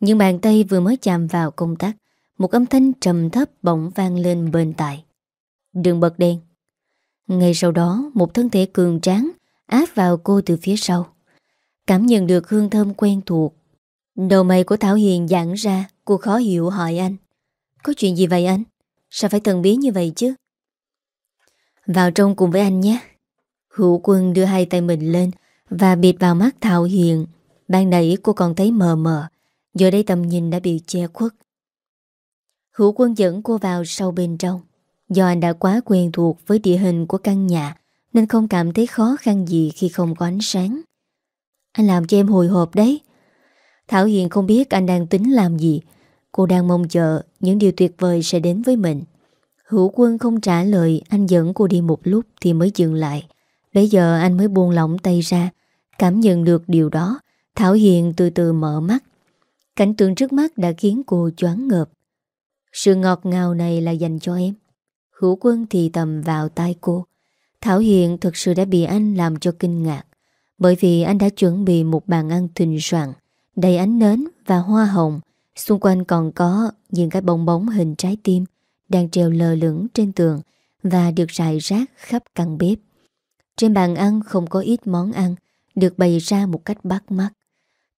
Nhưng bàn tay vừa mới chạm vào công tắc, một âm thanh trầm thấp bỗng vang lên bên tại. Đừng bật đèn. Ngay sau đó, một thân thể cường tráng áp vào cô từ phía sau. Cảm nhận được hương thơm quen thuộc Đầu mày của Thảo Hiền giãn ra Cô khó hiểu hỏi anh Có chuyện gì vậy anh? Sao phải thần bí như vậy chứ? Vào trong cùng với anh nhé. Hữu quân đưa hai tay mình lên Và bịt vào mắt Thảo Hiền. Ban nãy cô còn thấy mờ mờ, Giờ đây tầm nhìn đã bị che khuất. Hữu quân dẫn cô vào sau bên trong. Do anh đã quá quen thuộc với địa hình của căn nhà, Nên không cảm thấy khó khăn gì khi không có ánh sáng. Anh làm cho em hồi hộp đấy. Thảo Hiền không biết anh đang tính làm gì. Cô đang mong chờ những điều tuyệt vời sẽ đến với mình. Hữu quân không trả lời, Anh dẫn cô đi một lúc thì mới dừng lại. Bây giờ anh mới buông lỏng tay ra, Cảm nhận được điều đó. Thảo Hiền từ từ mở mắt. Cảnh tượng trước mắt đã khiến cô choáng ngợp. Sự ngọt ngào này là dành cho em. Hữu quân thì tầm vào tay cô. Thảo Hiền thực sự đã bị anh làm cho kinh ngạc, Bởi vì anh đã chuẩn bị một bàn ăn thịnh soạn, đầy ánh nến và hoa hồng. Xung quanh còn có những cái bong bóng hình trái tim đang treo lờ lửng trên tường và được rải rác khắp căn bếp. Trên bàn ăn không có ít món ăn được bày ra một cách bắt mắt.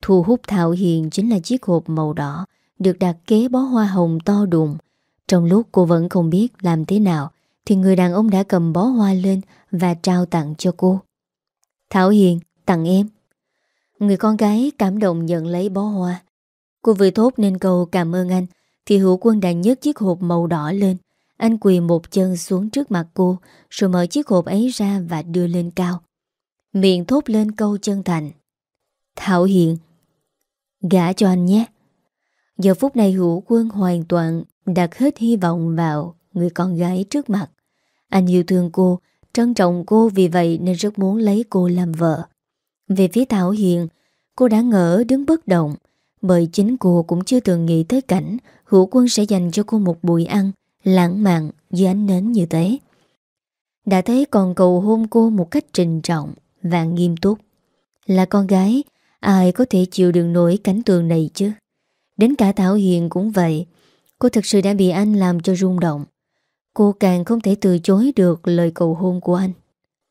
Thu hút Thảo Hiền chính là chiếc hộp màu đỏ được đặt kế bó hoa hồng to đùng. Trong lúc cô vẫn không biết làm thế nào thì người đàn ông đã cầm bó hoa lên và trao tặng cho cô. Thảo Hiền, tặng em. Người con gái cảm động nhận lấy bó hoa Cô vừa thốt nên câu cảm ơn anh thì hữu quân đã nhấc chiếc hộp màu đỏ lên. Anh quỳ một chân xuống trước mặt cô Rồi mở chiếc hộp ấy ra và đưa lên cao. Miệng thốt lên câu chân thành. Thảo Hiện Gả cho anh nhé. Giờ phút này hữu quân hoàn toàn Đặt hết hy vọng vào Người con gái trước mặt. Anh yêu thương cô Trân trọng cô vì vậy nên rất muốn lấy cô làm vợ. Về phía Thảo Hiền, cô đã ngỡ đứng bất động, bởi chính cô cũng chưa từng nghĩ tới cảnh hữu quân sẽ dành cho cô một buổi ăn, lãng mạn dưới ánh nến như thế. Đã thấy còn cầu hôn cô một cách trình trọng và nghiêm túc. Là con gái, Ai có thể chịu đựng nổi cánh tường này chứ? Đến cả Thảo Hiền cũng vậy. Cô thật sự đã bị anh làm cho rung động. Cô càng không thể từ chối được lời cầu hôn của anh.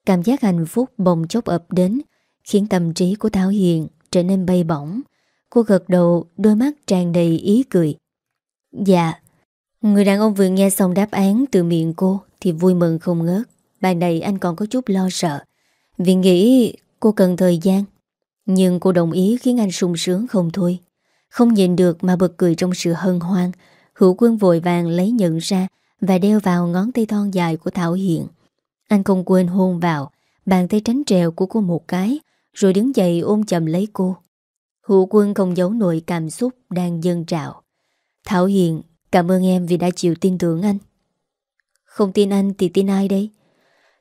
Cảm giác hạnh phúc bồng chốc ập đến, Khiến tâm trí của Thảo Hiền trở nên bay bổng. Cô gật đầu, đôi mắt tràn đầy ý cười. Dạ. Người đàn ông vừa nghe xong đáp án từ miệng cô Thì vui mừng không ngớt. Ban này anh còn có chút lo sợ, Vì nghĩ cô cần thời gian. Nhưng cô đồng ý khiến anh sung sướng không thôi. Không nhìn được mà bật cười trong sự hân hoan. Hữu quân vội vàng lấy nhận ra Và đeo vào ngón tay thon dài của Thảo Hiện Anh không quên hôn vào, Bàn tay tránh trèo của cô một cái, Rồi đứng dậy ôm chầm lấy cô. Hữu quân không giấu nổi cảm xúc Đang dâng trào. Thảo Hiền, Cảm ơn em vì đã chịu tin tưởng anh. Không tin anh thì tin ai đấy?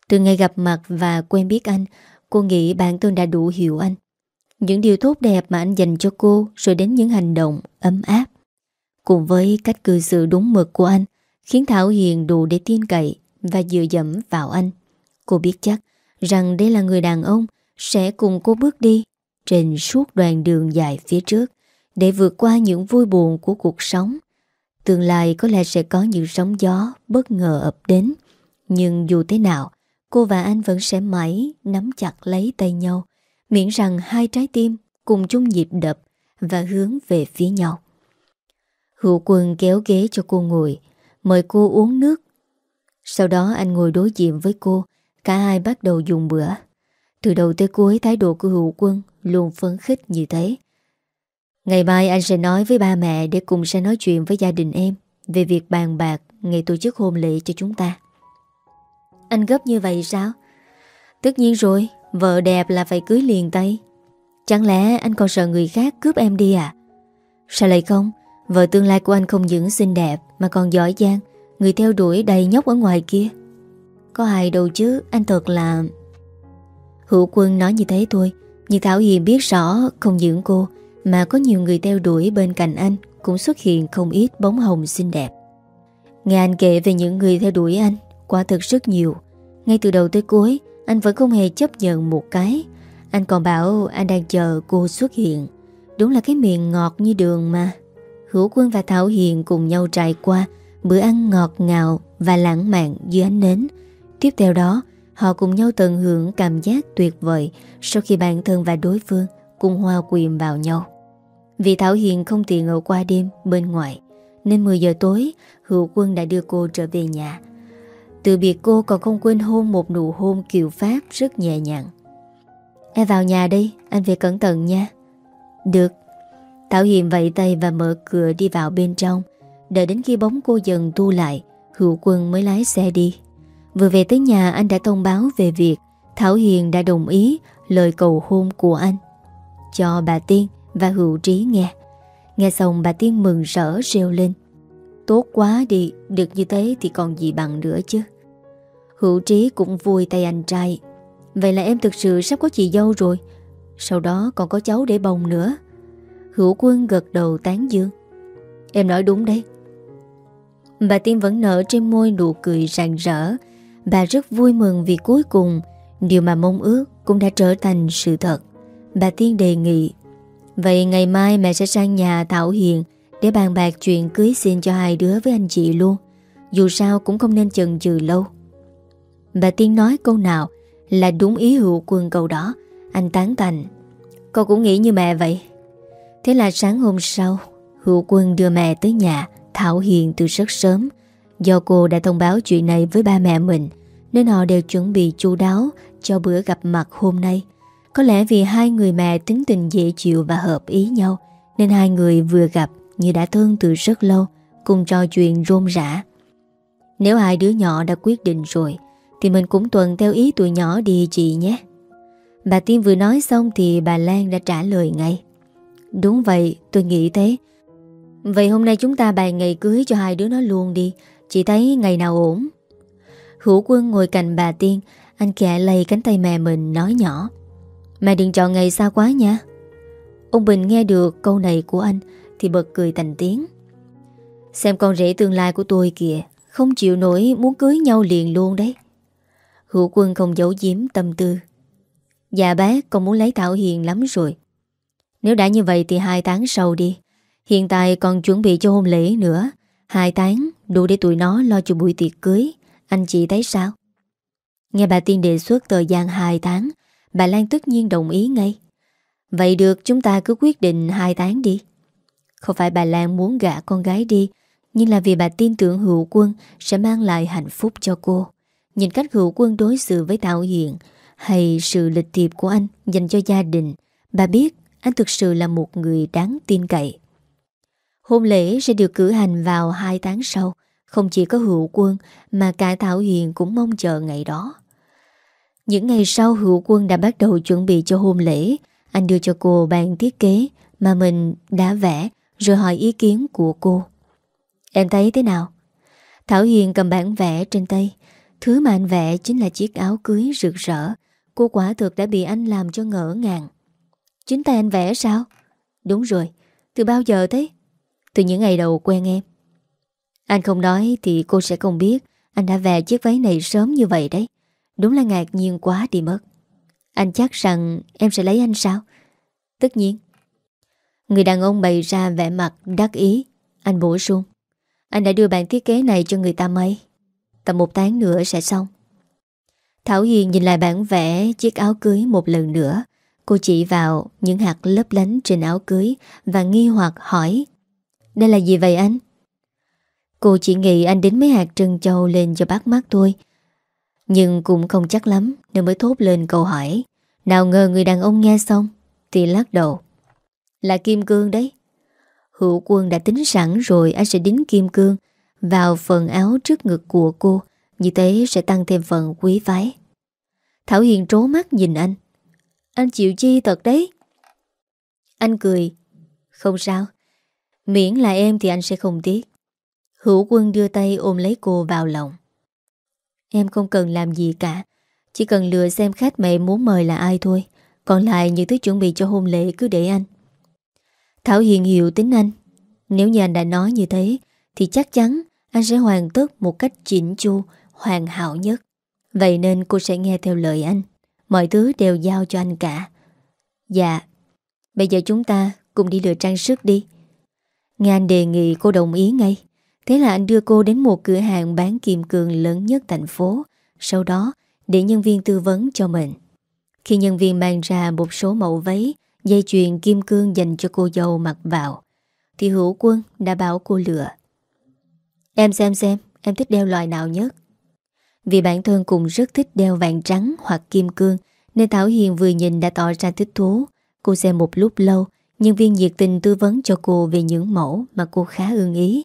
Từ ngày gặp mặt và quen biết anh, Cô nghĩ bản thân đã đủ hiểu anh. Những điều tốt đẹp mà anh dành cho cô, Rồi đến những hành động ấm áp. Cùng với cách cư xử đúng mực của anh, Khiến Thảo Hiền đủ để tin cậy Và dựa dẫm vào anh. Cô biết chắc rằng đây là người đàn ông Sẽ cùng cô bước đi Trên suốt đoạn đường dài phía trước. Để vượt qua những vui buồn của cuộc sống Tương lai có lẽ sẽ có những sóng gió bất ngờ ập đến. Nhưng dù thế nào, cô và anh vẫn sẽ mãi nắm chặt lấy tay nhau, miễn rằng hai trái tim cùng chung nhịp đập và hướng về phía nhau. Hữu quân kéo ghế cho cô ngồi, mời cô uống nước. Sau đó anh ngồi đối diện với cô, cả hai bắt đầu dùng bữa. Từ đầu tới cuối thái độ của hữu quân luôn phấn khích như thế. Ngày mai anh sẽ nói với ba mẹ để cùng sẽ nói chuyện với gia đình em về việc bàn bạc ngày tổ chức hôn lễ cho chúng ta. Anh gấp như vậy sao? Tất nhiên rồi, vợ đẹp là phải cưới liền tay. Chẳng lẽ anh còn sợ người khác cướp em đi à? Sao lại không? Vợ tương lai của anh không những xinh đẹp mà còn giỏi giang, người theo đuổi đầy nhóc ở ngoài kia. Có hài đâu chứ, anh thật là... Hữu quân nói như thế thôi, nhưng Thảo Hiền biết rõ không những cô, mà có nhiều người theo đuổi bên cạnh anh Cũng xuất hiện không ít bóng hồng xinh đẹp. Nghe anh kể về những người theo đuổi anh, Quả thật rất nhiều. Ngay từ đầu tới cuối, Anh vẫn không hề chấp nhận một cái. Anh còn bảo anh đang chờ cô xuất hiện. Đúng là cái miệng ngọt như đường mà. Hữu Quân và Thảo Hiền cùng nhau trải qua Bữa ăn ngọt ngào và lãng mạn dưới ánh nến. Tiếp theo đó, Họ cùng nhau tận hưởng cảm giác tuyệt vời Sau khi bản thân và đối phương Cùng hòa quyện vào nhau vì Thảo Hiền không tiện ở qua đêm bên ngoài, Nên 10 giờ tối, Hữu Quân đã đưa cô trở về nhà. Từ biệt cô còn không quên hôn một nụ hôn kiều Pháp rất nhẹ nhàng. Em vào nhà đi Anh về cẩn thận nha. Được. Thảo Hiền vẫy tay và mở cửa đi vào bên trong. Đợi đến khi bóng cô dần tu lại, Hữu Quân mới lái xe đi. Vừa về tới nhà, anh đã thông báo về việc Thảo Hiền đã đồng ý lời cầu hôn của anh. Cho bà Tiên và hữu trí nghe. Nghe xong bà Tiên mừng rỡ reo lên. Tốt quá đi, được như thế thì còn gì bằng nữa chứ. Hữu trí cũng vui tay anh trai. Vậy là em thực sự sắp có chị dâu rồi. Sau đó còn có cháu để bồng nữa. Hữu quân gật đầu tán dương. Em nói đúng đấy. Bà Tiên vẫn nở trên môi nụ cười rạng rỡ. Bà rất vui mừng vì cuối cùng điều mà mong ước cũng đã trở thành sự thật. Bà Tiên đề nghị Vậy ngày mai mẹ sẽ sang nhà Thảo Hiền Để bàn bạc chuyện cưới xin cho hai đứa với anh chị luôn. Dù sao cũng không nên chần chừ lâu. Bà Tiên nói câu nào Là đúng ý hữu quân câu đó. Anh tán thành. Con cũng nghĩ như mẹ vậy. Thế là sáng hôm sau, Hữu quân đưa mẹ tới nhà Thảo Hiền từ rất sớm. Do cô đã thông báo chuyện này với ba mẹ mình, Nên họ đều chuẩn bị chu đáo Cho bữa gặp mặt hôm nay có lẽ vì hai người mẹ tính tình dễ chịu và hợp ý nhau, Nên hai người vừa gặp như đã thương từ rất lâu, Cùng trò chuyện rôm rã. Nếu hai đứa nhỏ đã quyết định rồi, Thì mình cũng tuần theo ý tụi nhỏ đi chị nhé. Bà Tiên vừa nói xong thì bà Lan đã trả lời ngay. Đúng vậy, tôi nghĩ thế. Vậy hôm nay chúng ta bàn ngày cưới cho hai đứa nó luôn đi. Chị thấy ngày nào ổn? Hữu quân ngồi cạnh bà Tiên, Anh kẹ lầy cánh tay mẹ mình nói nhỏ. Mẹ đừng chọn ngày xa quá nha. Ông Bình nghe được câu này của anh Thì bật cười thành tiếng. Xem con rể tương lai của tôi kìa, Không chịu nổi muốn cưới nhau liền luôn đấy. Hữu quân không giấu giếm tâm tư. Dạ bác con muốn lấy Thảo Hiền lắm rồi. Nếu đã như vậy thì hai tháng sau đi. Hiện tại còn chuẩn bị cho hôn lễ nữa. Hai tháng, đủ để tụi nó lo cho buổi tiệc cưới. Anh chị thấy sao? Nghe bà Tiên đề xuất thời gian 2 tháng Bà Lan tất nhiên đồng ý ngay. Vậy được, chúng ta cứ quyết định hai tháng đi. Không phải bà Lan muốn gả con gái đi, Nhưng là vì bà tin tưởng hữu quân Sẽ mang lại hạnh phúc cho cô. Nhìn cách hữu quân đối xử với Tạo Hiện Hay sự lịch thiệp của anh Dành cho gia đình, Bà biết anh thực sự là một người đáng tin cậy. Hôn lễ sẽ được cử hành vào 2 tháng sau. Không chỉ có hữu quân Mà cả Thảo Hiền cũng mong chờ ngày đó những ngày sau, hữu quân đã bắt đầu chuẩn bị cho hôn lễ. Anh đưa cho cô bản thiết kế Mà mình đã vẽ, Rồi hỏi ý kiến của cô. Em thấy thế nào? Thảo Hiền cầm bản vẽ trên tay. Thứ mà anh vẽ chính là chiếc áo cưới rực rỡ. Cô quả thực đã bị anh làm cho ngỡ ngàng. Chính tay anh vẽ sao? Đúng rồi. Từ bao giờ thế? Từ những ngày đầu quen em. Anh không nói thì cô sẽ không biết. Anh đã vẽ chiếc váy này sớm như vậy đấy. Đúng là ngạc nhiên quá đi mất. Anh chắc rằng em sẽ lấy anh sao? Tất nhiên. Người đàn ông bày ra vẻ mặt đắc ý. Anh bổ sung. Anh đã đưa bản thiết kế này cho người ta mấy. Tầm một tháng nữa sẽ xong. Thảo Hiền nhìn lại bản vẽ chiếc áo cưới một lần nữa. Cô chỉ vào những hạt lấp lánh trên áo cưới Và nghi hoặc hỏi, Đây là gì vậy anh? Cô chỉ nghĩ anh đến mấy hạt trân châu lên cho bắt mắt thôi nhưng cũng không chắc lắm Nên mới thốt lên câu hỏi. Nào ngờ người đàn ông nghe xong, Thì lắc đầu. Là kim cương đấy. Hữu quân đã tính sẵn rồi Anh sẽ đính kim cương Vào phần áo trước ngực của cô. Như thế sẽ tăng thêm phần quý phái. Thảo Hiền trố mắt nhìn anh. Anh chịu chi thật đấy? Anh cười. Không sao. Miễn là em thì anh sẽ không tiếc. Hữu quân đưa tay ôm lấy cô vào lòng. Em không cần làm gì cả. Chỉ cần lừa xem khách mẹ muốn mời là ai thôi. Còn lại những thứ chuẩn bị cho hôn lễ cứ để anh. Thảo Hiền hiểu tính anh. Nếu như anh đã nói như thế, Thì chắc chắn anh sẽ hoàn tất một cách chỉnh chu, Hoàn hảo nhất. Vậy nên cô sẽ nghe theo lời anh. Mọi thứ đều giao cho anh cả. Dạ. Bây giờ chúng ta cùng đi lựa trang sức đi. Nghe anh đề nghị cô đồng ý ngay. Thế là anh đưa cô đến một cửa hàng bán kim cương lớn nhất thành phố. Sau đó, để nhân viên tư vấn cho mình. Khi nhân viên mang ra một số mẫu váy, Dây chuyền kim cương dành cho cô dâu mặc vào, Thì hữu quân đã bảo cô lựa. Em xem xem, Em thích đeo loại nào nhất? Vì bản thân cũng rất thích đeo vàng trắng hoặc kim cương, Nên Thảo Hiền vừa nhìn đã tỏ ra thích thú. Cô xem một lúc lâu, Nhân viên nhiệt tình tư vấn cho cô về những mẫu mà cô khá ưng ý.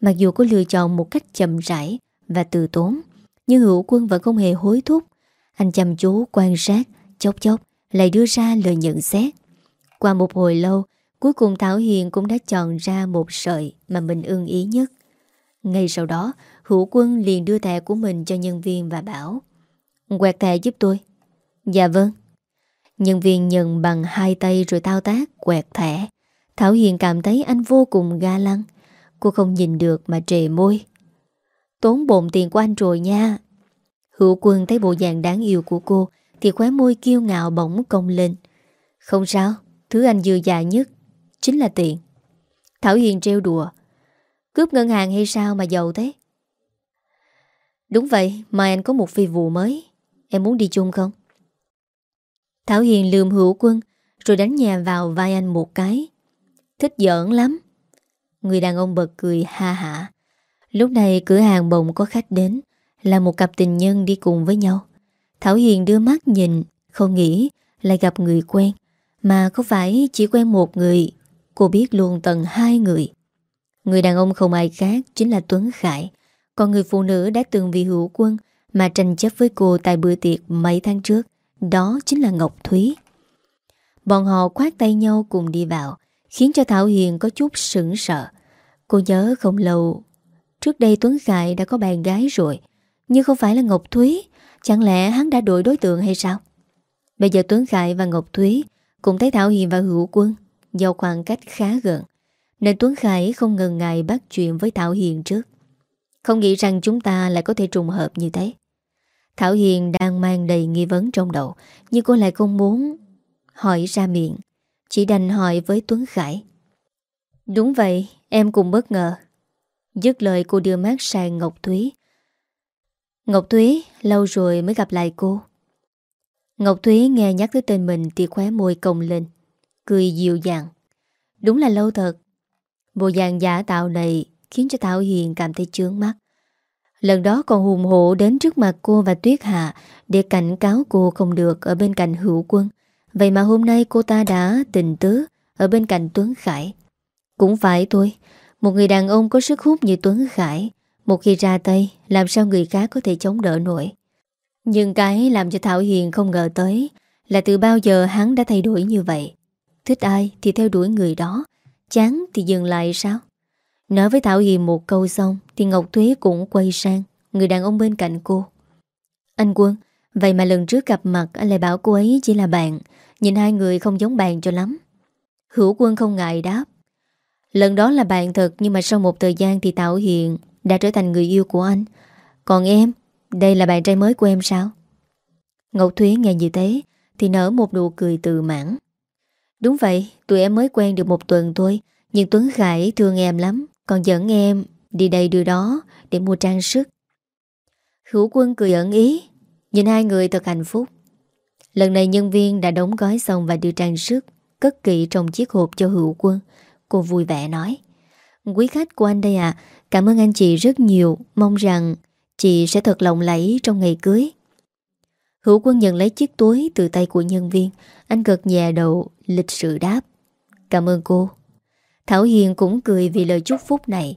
Mặc dù có lựa chọn một cách chậm rãi và từ tốn, nhưng hữu quân vẫn không hề hối thúc. Anh chăm chú quan sát, chốc chốc, lại đưa ra lời nhận xét. Qua một hồi lâu, cuối cùng Thảo Hiền cũng đã chọn ra một sợi mà mình ưng ý nhất. Ngay sau đó, hữu quân liền đưa thẻ của mình cho nhân viên và bảo Quẹt thẻ giúp tôi. Dạ vâng. Nhân viên nhận bằng hai tay rồi thao tác quẹt thẻ. Thảo Hiền cảm thấy anh vô cùng ga lăng. Cô không nhìn được mà trề môi. Tốn bộn tiền của anh rồi nha. Hữu quân thấy bộ dạng đáng yêu của cô Thì khóe môi kiêu ngạo bỗng cong lên. Không sao, Thứ anh dư dạ nhất Chính là tiền. Thảo Hiền treo đùa. Cướp ngân hàng hay sao mà giàu thế? Đúng vậy, Mai anh có một phi vụ mới. Em muốn đi chung không? Thảo Hiền lườm hữu quân, Rồi đánh nhà vào vai anh một cái. Thích giỡn lắm. Người đàn ông bật cười, ha hả. Lúc này cửa hàng bồng có khách đến, Là một cặp tình nhân đi cùng với nhau. Thảo Hiền đưa mắt nhìn, Không nghĩ lại gặp người quen, Mà có phải chỉ quen một người, Cô biết luôn tận hai người. Người đàn ông không ai khác Chính là Tuấn Khải, Còn người phụ nữ đã từng vì hữu quân Mà tranh chấp với cô tại bữa tiệc mấy tháng trước, Đó chính là Ngọc Thúy. Bọn họ khoát tay nhau cùng đi vào Khiến cho Thảo Hiền có chút sững sợ Cô nhớ không lâu, Trước đây Tuấn Khải đã có bạn gái rồi, Nhưng không phải là Ngọc Thúy. Chẳng lẽ hắn đã đổi đối tượng hay sao? Bây giờ Tuấn Khải và Ngọc Thúy Cũng thấy Thảo Hiền và Hữu Quân Do khoảng cách khá gần, Nên Tuấn Khải không ngần ngại bắt chuyện với Thảo Hiền trước. Không nghĩ rằng chúng ta lại có thể trùng hợp như thế. Thảo Hiền đang mang đầy nghi vấn trong đầu, Nhưng cô lại không muốn hỏi ra miệng. Chỉ đành hỏi với Tuấn Khải. Đúng vậy, Em cũng bất ngờ. Dứt lời cô đưa mắt sang Ngọc Thúy. Ngọc Thúy, Lâu rồi mới gặp lại cô. Ngọc Thúy nghe nhắc tới tên mình Thì khóe môi cong lên, Cười dịu dàng. Đúng là lâu thật. Bộ dạng giả tạo này Khiến cho Thảo Hiền cảm thấy chướng mắt. Lần đó còn hùng hộ đến trước mặt cô và Tuyết Hạ Để cảnh cáo cô không được Ở bên cạnh hữu quân. Vậy mà hôm nay cô ta đã tình tứ Ở bên cạnh Tuấn Khải. Cũng phải thôi, Một người đàn ông có sức hút như Tuấn Khải, Một khi ra tay, Làm sao người khác có thể chống đỡ nổi? Nhưng cái làm cho Thảo Hiền không ngờ tới Là từ bao giờ hắn đã thay đổi như vậy? Thích ai thì theo đuổi người đó, Chán thì dừng lại sao? Nói với Thảo Hiền một câu xong Thì Ngọc Thúy cũng quay sang, Người đàn ông bên cạnh cô. Anh Quân, Vậy mà lần trước gặp mặt anh lại bảo cô ấy chỉ là bạn Nhìn hai người không giống bạn cho lắm. Hữu Quân không ngại đáp. Lần đó là bạn thật, Nhưng mà sau một thời gian thì Tạo Hiền Đã trở thành người yêu của anh. Còn em, Đây là bạn trai mới của em sao? Ngọc Thúy nghe như thế Thì nở một nụ cười tự mãn. Đúng vậy, Tụi em mới quen được một tuần thôi, Nhưng Tuấn Khải thương em lắm, Còn dẫn em đi đây đưa đó Để mua trang sức. Hữu quân cười ẩn ý, Nhìn hai người thật hạnh phúc. Lần này nhân viên đã đóng gói xong Và đưa trang sức Cất kỹ trong chiếc hộp cho hữu quân. Cô vui vẻ nói, Quý khách của anh đây à Cảm ơn anh chị rất nhiều. Mong rằng chị sẽ thật lòng lẫy trong ngày cưới. Hữu quân nhận lấy chiếc túi từ tay của nhân viên. Anh gật nhẹ đầu, Lịch sự đáp, Cảm ơn cô. Thảo Hiền cũng cười vì lời chúc phúc này.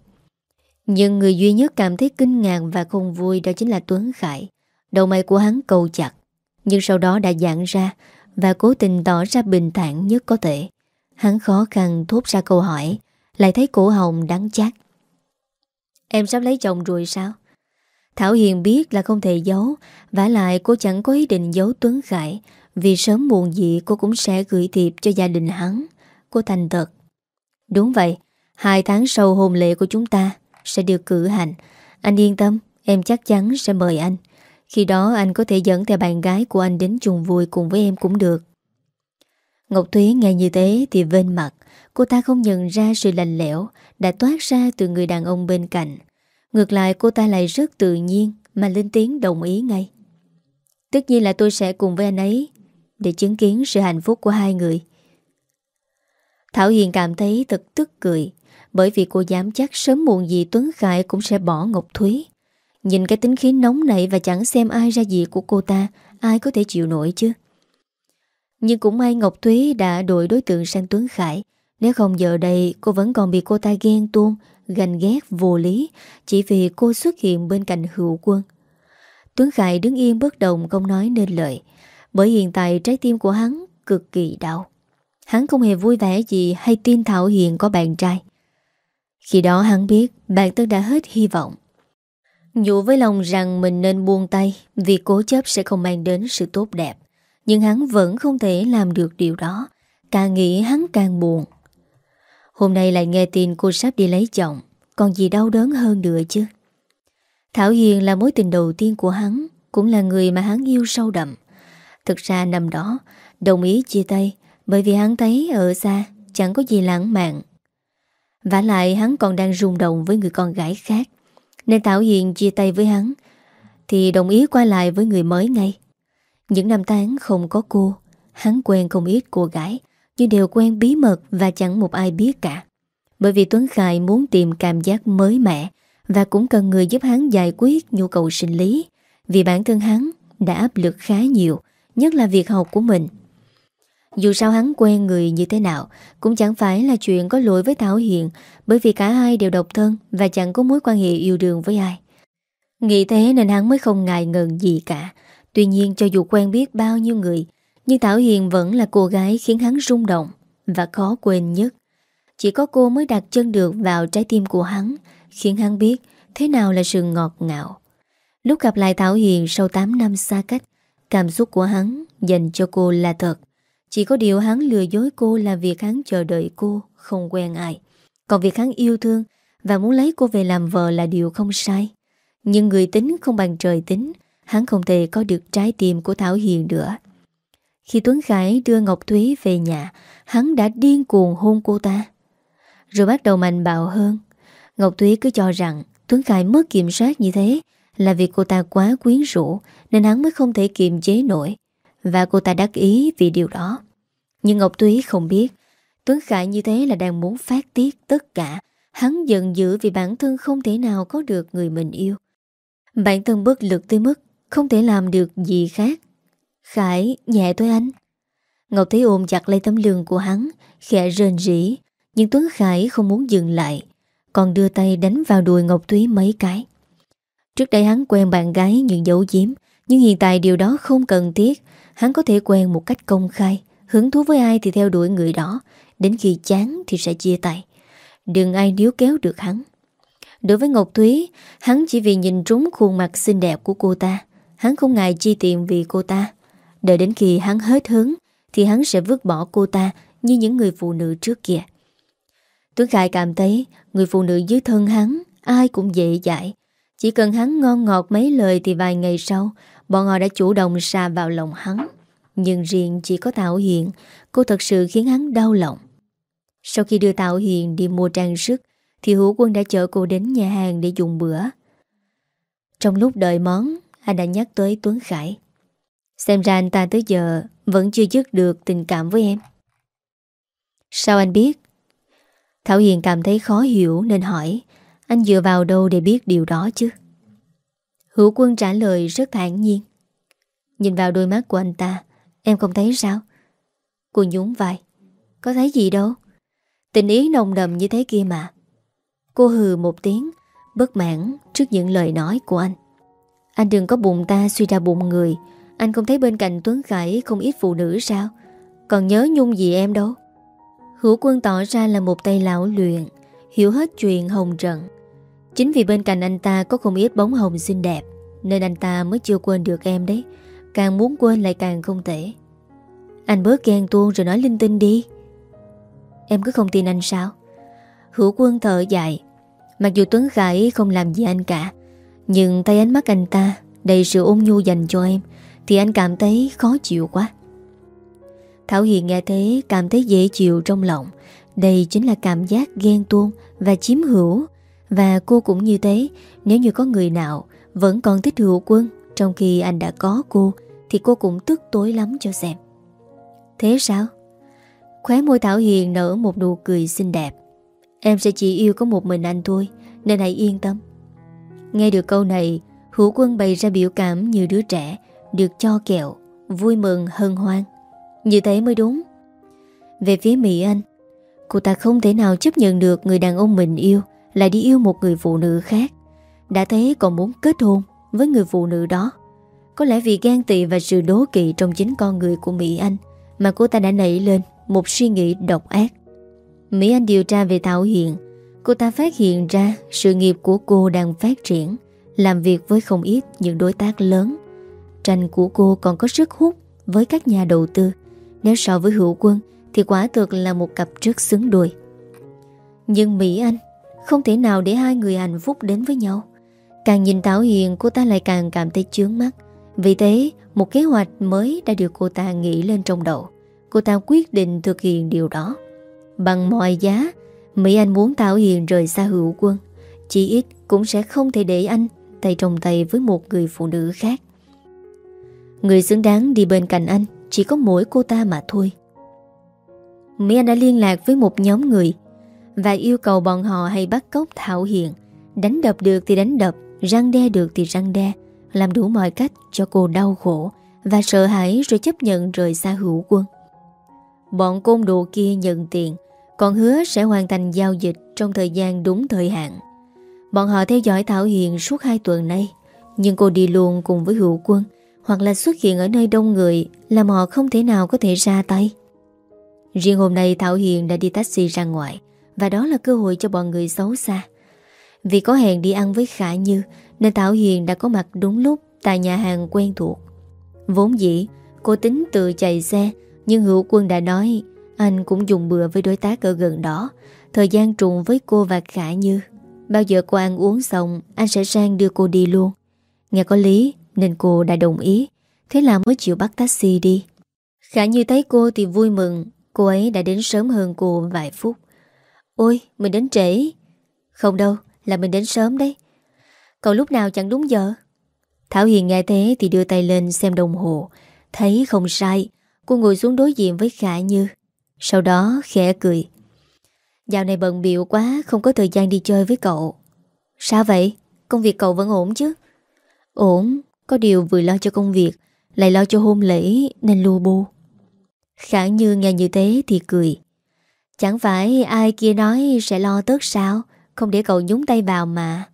Nhưng người duy nhất cảm thấy kinh ngạc và không vui đó chính là Tuấn Khải. Đầu mày của hắn cầu chặt. Nhưng sau đó đã giãn ra Và cố tình tỏ ra bình thản nhất có thể. Hắn khó khăn thốt ra câu hỏi, Lại thấy cổ hồng đắng chát. Em sắp lấy chồng rồi sao? Thảo Hiền biết là không thể giấu, vả lại cô chẳng có ý định giấu Tuấn Khải, Vì sớm muộn gì cô cũng sẽ gửi thiệp cho gia đình hắn. Cô thành thật. Đúng vậy, Hai tháng sau hôn lễ của chúng ta Sẽ được cử hành. Anh yên tâm, Em chắc chắn sẽ mời anh. Khi đó anh có thể dẫn theo bạn gái của anh đến chung vui cùng với em cũng được. Ngọc Thúy nghe như thế thì vên mặt. Cô ta không nhận ra sự lành lẽo Đã toát ra từ người đàn ông bên cạnh. Ngược lại, cô ta lại rất tự nhiên Mà lên tiếng đồng ý ngay. Tất nhiên là tôi sẽ cùng với anh ấy Để chứng kiến sự hạnh phúc của hai người. Thảo Hiền cảm thấy thật tức cười, Bởi vì cô dám chắc sớm muộn gì Tuấn Khải cũng sẽ bỏ Ngọc Thúy. Nhìn cái tính khí nóng nảy Và chẳng xem ai ra gì của cô ta, Ai có thể chịu nổi chứ? Nhưng cũng may Ngọc Thúy đã đổi đối tượng sang Tuấn Khải. Nếu không giờ đây, cô vẫn còn bị cô ta ghen tuông, Ganh ghét, vô lý, Chỉ vì cô xuất hiện bên cạnh hữu quân. Tuấn Khải đứng yên bất động, Không nói nên lời. Bởi hiện tại trái tim của hắn cực kỳ đau. Hắn không hề vui vẻ gì Hay tin Thảo Hiền có bạn trai. Khi đó hắn biết Bạn thân đã hết hy vọng dù với lòng rằng mình nên buông tay Vì cố chấp sẽ không mang đến sự tốt đẹp, Nhưng hắn vẫn không thể làm được điều đó. Càng nghĩ hắn càng buồn. Hôm nay lại nghe tin cô sắp đi lấy chồng, Còn gì đau đớn hơn nữa chứ? Thảo Hiền là mối tình đầu tiên của hắn, Cũng là người mà hắn yêu sâu đậm. Thực ra năm đó, Đồng ý chia tay Bởi vì hắn thấy ở xa Chẳng có gì lãng mạn. Và lại hắn còn đang rung động với người con gái khác. Nên Thảo Hiền chia tay với hắn Thì đồng ý qua lại với người mới ngay Những năm tháng không có cô Hắn quen không ít cô gái nhưng đều quen bí mật và chẳng một ai biết cả. Bởi vì Tuấn Khải muốn tìm cảm giác mới mẻ và cũng cần người giúp hắn giải quyết nhu cầu sinh lý vì bản thân hắn đã áp lực khá nhiều, nhất là việc học của mình. Dù sao hắn quen người như thế nào cũng chẳng phải là chuyện có lỗi với Thảo Hiền bởi vì cả hai đều độc thân và chẳng có mối quan hệ yêu đương với ai. Nghĩ thế nên hắn mới không ngại ngần gì cả. Tuy nhiên cho dù quen biết bao nhiêu người nhưng Thảo Hiền vẫn là cô gái khiến hắn rung động và khó quên nhất. Chỉ có cô mới đặt chân được vào trái tim của hắn, khiến hắn biết thế nào là sự ngọt ngào. Lúc gặp lại Thảo Hiền sau 8 năm xa cách, cảm xúc của hắn dành cho cô là thật. Chỉ có điều hắn lừa dối cô là việc hắn chờ đợi cô, không quen ai. Còn việc hắn yêu thương và muốn lấy cô về làm vợ là điều không sai. Nhưng người tính không bằng trời tính, Hắn không thể có được trái tim của Thảo Hiền nữa Khi Tuấn Khải đưa Ngọc Thúy về nhà Hắn đã điên cuồng hôn cô ta Rồi bắt đầu mạnh bạo hơn Ngọc Thúy cứ cho rằng Tuấn Khải mất kiểm soát như thế Là vì cô ta quá quyến rũ Nên hắn mới không thể kiềm chế nổi và cô ta đắc ý vì điều đó. Nhưng Ngọc Thúy không biết, Tuấn Khải như thế là đang muốn phát tiết tất cả. Hắn giận dữ vì bản thân không thể nào có được người mình yêu. Bản thân bất lực tới mức Không thể làm được gì khác. Khải, nhẹ thôi anh. Ngọc Thúy ôm chặt lấy tấm lưng của hắn, Khẽ rên rỉ. Nhưng Tuấn Khải không muốn dừng lại, Còn đưa tay đánh vào đùi Ngọc Thúy mấy cái. Trước đây hắn quen bạn gái những dấu giếm, Nhưng hiện tại điều đó không cần thiết. Hắn có thể quen một cách công khai, Hứng thú với ai thì theo đuổi người đó, Đến khi chán thì sẽ chia tay. Đừng ai níu kéo được hắn. Đối với Ngọc Thúy, Hắn chỉ vì nhìn trúng khuôn mặt xinh đẹp của cô ta. Hắn không ngại chi tiền vì cô ta. Đợi đến khi hắn hết hứng, Thì hắn sẽ vứt bỏ cô ta Như những người phụ nữ trước kia. Tuấn Khải cảm thấy Người phụ nữ dưới thân hắn Ai cũng dễ dãi. Chỉ cần hắn ngon ngọt mấy lời Thì vài ngày sau Bọn họ đã chủ động xa vào lòng hắn Nhưng riêng chỉ có Thảo Hiền, Cô thật sự khiến hắn đau lòng. Sau khi đưa Thảo Hiền đi mua trang sức Thì Hữu Quân đã chở cô đến nhà hàng để dùng bữa. Trong lúc đợi món Anh đã nhắc tới Tuấn Khải. Xem ra anh ta tới giờ Vẫn chưa dứt được tình cảm với em. Sao anh biết? Thảo Hiền cảm thấy khó hiểu Nên hỏi. Anh dựa vào đâu để biết điều đó chứ? Hữu Quân trả lời rất thản nhiên. Nhìn vào đôi mắt của anh ta, Em không thấy sao? Cô nhún vai. Có thấy gì đâu. Tình ý nồng đầm như thế kia mà. Cô hừ một tiếng, Bất mãn trước những lời nói của anh. Anh đừng có bụng ta suy ra bụng người. Anh không thấy bên cạnh Tuấn Khải Không ít phụ nữ sao? Còn nhớ nhung gì em đâu? Hữu quân tỏ ra là một tay lão luyện, Hiểu hết chuyện hồng trận. Chính vì bên cạnh anh ta có không ít bóng hồng xinh đẹp, Nên anh ta mới chưa quên được em đấy. Càng muốn quên lại càng không thể Anh bớt ghen tuông rồi nói linh tinh đi. Em cứ không tin anh sao? Hữu quân thở dài. Mặc dù Tuấn Khải không làm gì anh cả, Nhưng thấy ánh mắt anh ta, Đầy sự ôn nhu dành cho em, Thì anh cảm thấy khó chịu quá. Thảo Hiền nghe thế Cảm thấy dễ chịu trong lòng. Đây chính là cảm giác ghen tuông Và chiếm hữu. Và cô cũng như thế, Nếu như có người nào Vẫn còn thích hữu quân Trong khi anh đã có cô, Thì cô cũng tức tối lắm cho xem. Thế sao? Khóe môi Thảo Hiền nở một nụ cười xinh đẹp. Em sẽ chỉ yêu có một mình anh thôi, Nên hãy yên tâm. Nghe được câu này, Hữu quân bày ra biểu cảm như đứa trẻ, Được cho kẹo, Vui mừng, hân hoan. Như thế mới đúng. Về phía Mỹ Anh, Cô ta không thể nào chấp nhận được người đàn ông mình yêu. Lại đi yêu một người phụ nữ khác Đã thế còn muốn kết hôn Với người phụ nữ đó Có lẽ vì ghen tị và sự đố kỵ Trong chính con người của Mỹ Anh Mà cô ta đã nảy lên một suy nghĩ độc ác. Mỹ Anh điều tra về Thảo Hiền, cô ta phát hiện ra sự nghiệp của cô đang phát triển, làm việc với không ít những đối tác lớn. Tranh của cô còn có sức hút với các nhà đầu tư. Nếu so với hữu quân thì quả thực là một cặp rất xứng đôi. Nhưng Mỹ Anh không thể nào để hai người hạnh phúc đến với nhau. Càng nhìn Thảo Hiền, cô ta lại càng cảm thấy chướng mắt. Vì thế, một kế hoạch mới đã được cô ta nghĩ lên trong đầu. Cô ta quyết định thực hiện điều đó Bằng mọi giá, Mỹ Anh muốn Thảo Hiền rời xa hữu quân Chỉ ít cũng sẽ không thể để anh Tay trong tay với một người phụ nữ khác Người xứng đáng đi bên cạnh anh, Chỉ có mỗi cô ta mà thôi Mỹ Anh đã liên lạc với một nhóm người và yêu cầu bọn họ hay bắt cóc Thảo Hiền. Đánh đập được thì đánh đập, Răng đe được thì răng đe. Làm đủ mọi cách cho cô đau khổ Và sợ hãi rồi chấp nhận rời xa hữu quân. Bọn côn đồ kia nhận tiền, Còn hứa sẽ hoàn thành giao dịch Trong thời gian đúng thời hạn. Bọn họ theo dõi Thảo Hiền suốt hai tuần nay, Nhưng cô đi luôn cùng với hữu quân, Hoặc là xuất hiện ở nơi đông người, Làm họ không thể nào có thể ra tay. Riêng hôm nay Thảo Hiền đã đi taxi ra ngoài và đó là cơ hội cho bọn người xấu xa. Vì có hẹn đi ăn với Khả Như, Nên Thảo Hiền đã có mặt đúng lúc Tại nhà hàng quen thuộc. Vốn dĩ, cô tính tự chạy xe, nhưng hữu quân đã nói Anh cũng dùng bữa với đối tác ở gần đó. Thời gian trùng với cô và Khả Như. Bao giờ cô ăn uống xong, Anh sẽ sang đưa cô đi luôn. Nghe có lý, Nên cô đã đồng ý. Thế là mới chịu bắt taxi đi. Khả như thấy cô thì vui mừng. Cô ấy đã đến sớm hơn cô vài phút. Ôi, mình đến trễ. Không đâu, là mình đến sớm đấy. Cậu lúc nào chẳng đúng giờ? Thảo Hiền nghe thế thì đưa tay lên xem đồng hồ. Thấy không sai, Cô ngồi xuống đối diện với Khả Như. Sau đó khẽ cười. Dạo này bận biệu quá, Không có thời gian đi chơi với cậu. Sao vậy? Công việc cậu vẫn ổn chứ? Ổn, Có điều vừa lo cho công việc, Lại lo cho hôn lễ nên lu bu Khả Như nghe như thế thì cười. Chẳng phải ai kia nói sẽ lo tớt sao? Không để cậu nhúng tay vào mà.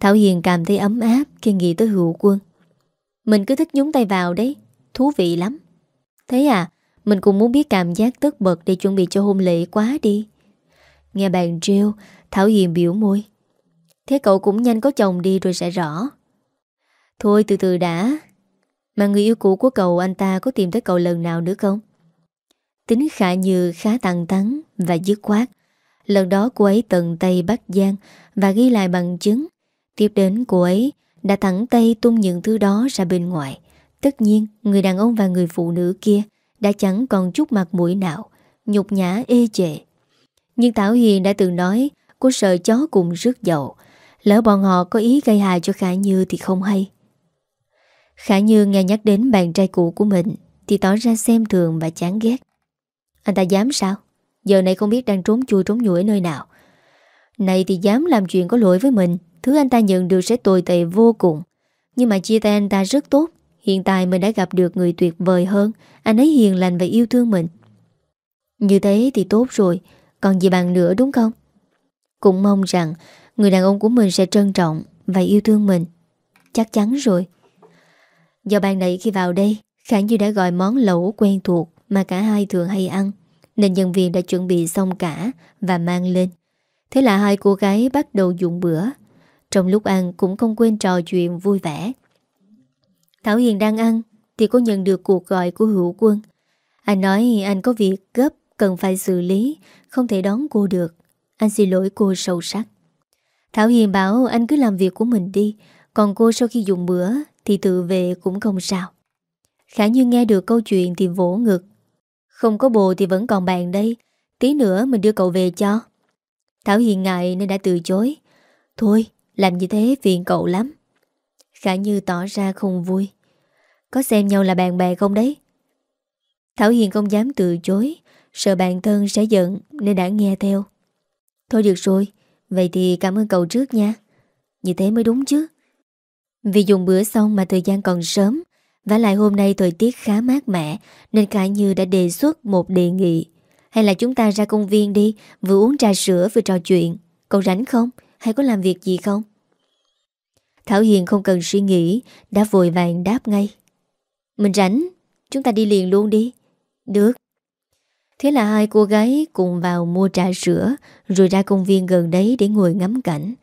Thảo Hiền cảm thấy ấm áp Khi nghĩ tới hữu quân. Mình cứ thích nhúng tay vào đấy, Thú vị lắm. Thế à Mình cũng muốn biết cảm giác tất bật Để chuẩn bị cho hôn lễ quá đi. Nghe bạn trêu, Thảo Hiền biểu môi. Thế cậu cũng nhanh có chồng đi rồi sẽ rõ. Thôi từ từ đã. Mà người yêu cũ của cậu anh ta có tìm tới cậu lần nào nữa không? Tính khả như khá tăng tắn và dứt khoát. Lần đó cô ấy tận tay bắt Giang Và ghi lại bằng chứng. Tiếp đến cô ấy đã thẳng tay tung những thứ đó ra bên ngoài. Tất nhiên, người đàn ông và người phụ nữ kia Đã chẳng còn chút mặt mũi nào, Nhục nhã, ê chệ Nhưng Thảo Hiền đã từng nói, Cô sợ chó cùng rước dậu Lỡ bọn họ có ý gây hại cho Khả Như thì không hay. Khả Như nghe nhắc đến bạn trai cũ của mình Thì tỏ ra xem thường và chán ghét. Anh ta dám sao? Giờ này không biết đang trốn chui trốn nhủi nơi nào. Này thì dám làm chuyện có lỗi với mình, Thứ anh ta nhận được sẽ tồi tệ vô cùng. Nhưng mà chia tay anh ta rất tốt, Hiện tại mình đã gặp được người tuyệt vời hơn. Anh ấy hiền lành và yêu thương mình. Như thế thì tốt rồi, Còn gì bằng nữa đúng không? Cũng mong rằng Người đàn ông của mình sẽ trân trọng Và yêu thương mình. Chắc chắn rồi. Do ban nãy khi vào đây Khả Như đã gọi món lẩu quen thuộc. Mà cả hai thường hay ăn, Nên nhân viên đã chuẩn bị xong cả Và mang lên. Thế là hai cô gái bắt đầu dùng bữa. Trong lúc ăn cũng không quên trò chuyện vui vẻ. Thảo Hiền đang ăn, Thì có nhận được cuộc gọi của hữu quân. Anh nói anh có việc gấp, Cần phải xử lý, Không thể đón cô được. Anh xin lỗi cô sâu sắc. Thảo Hiền bảo, anh cứ làm việc của mình đi, Còn cô sau khi dùng bữa Thì tự về cũng không sao. Khả như nghe được câu chuyện thì vỗ ngực. Không có bồ thì vẫn còn bạn đây. Tí nữa mình đưa cậu về cho. Thảo Hiền ngại nên đã từ chối. Thôi, làm như thế phiền cậu lắm. Khả Như tỏ ra không vui. Có xem nhau là bạn bè không đấy? Thảo Hiền không dám từ chối. Sợ bạn thân sẽ giận Nên đã nghe theo. Thôi được rồi, Vậy thì cảm ơn cậu trước nha. Như thế mới đúng chứ. Vì dùng bữa xong mà thời gian còn sớm và lại hôm nay thời tiết khá mát mẻ, Nên Khả Như đã đề xuất một đề nghị. Hay là chúng ta ra công viên đi, Vừa uống trà sữa vừa trò chuyện. Cậu rảnh không? Hay có làm việc gì không? Thảo Hiền không cần suy nghĩ, Đã vội vàng đáp ngay. Mình rảnh, Chúng ta đi liền luôn đi. Được. Thế là hai cô gái cùng vào mua trà sữa, Rồi ra công viên gần đấy để ngồi ngắm cảnh.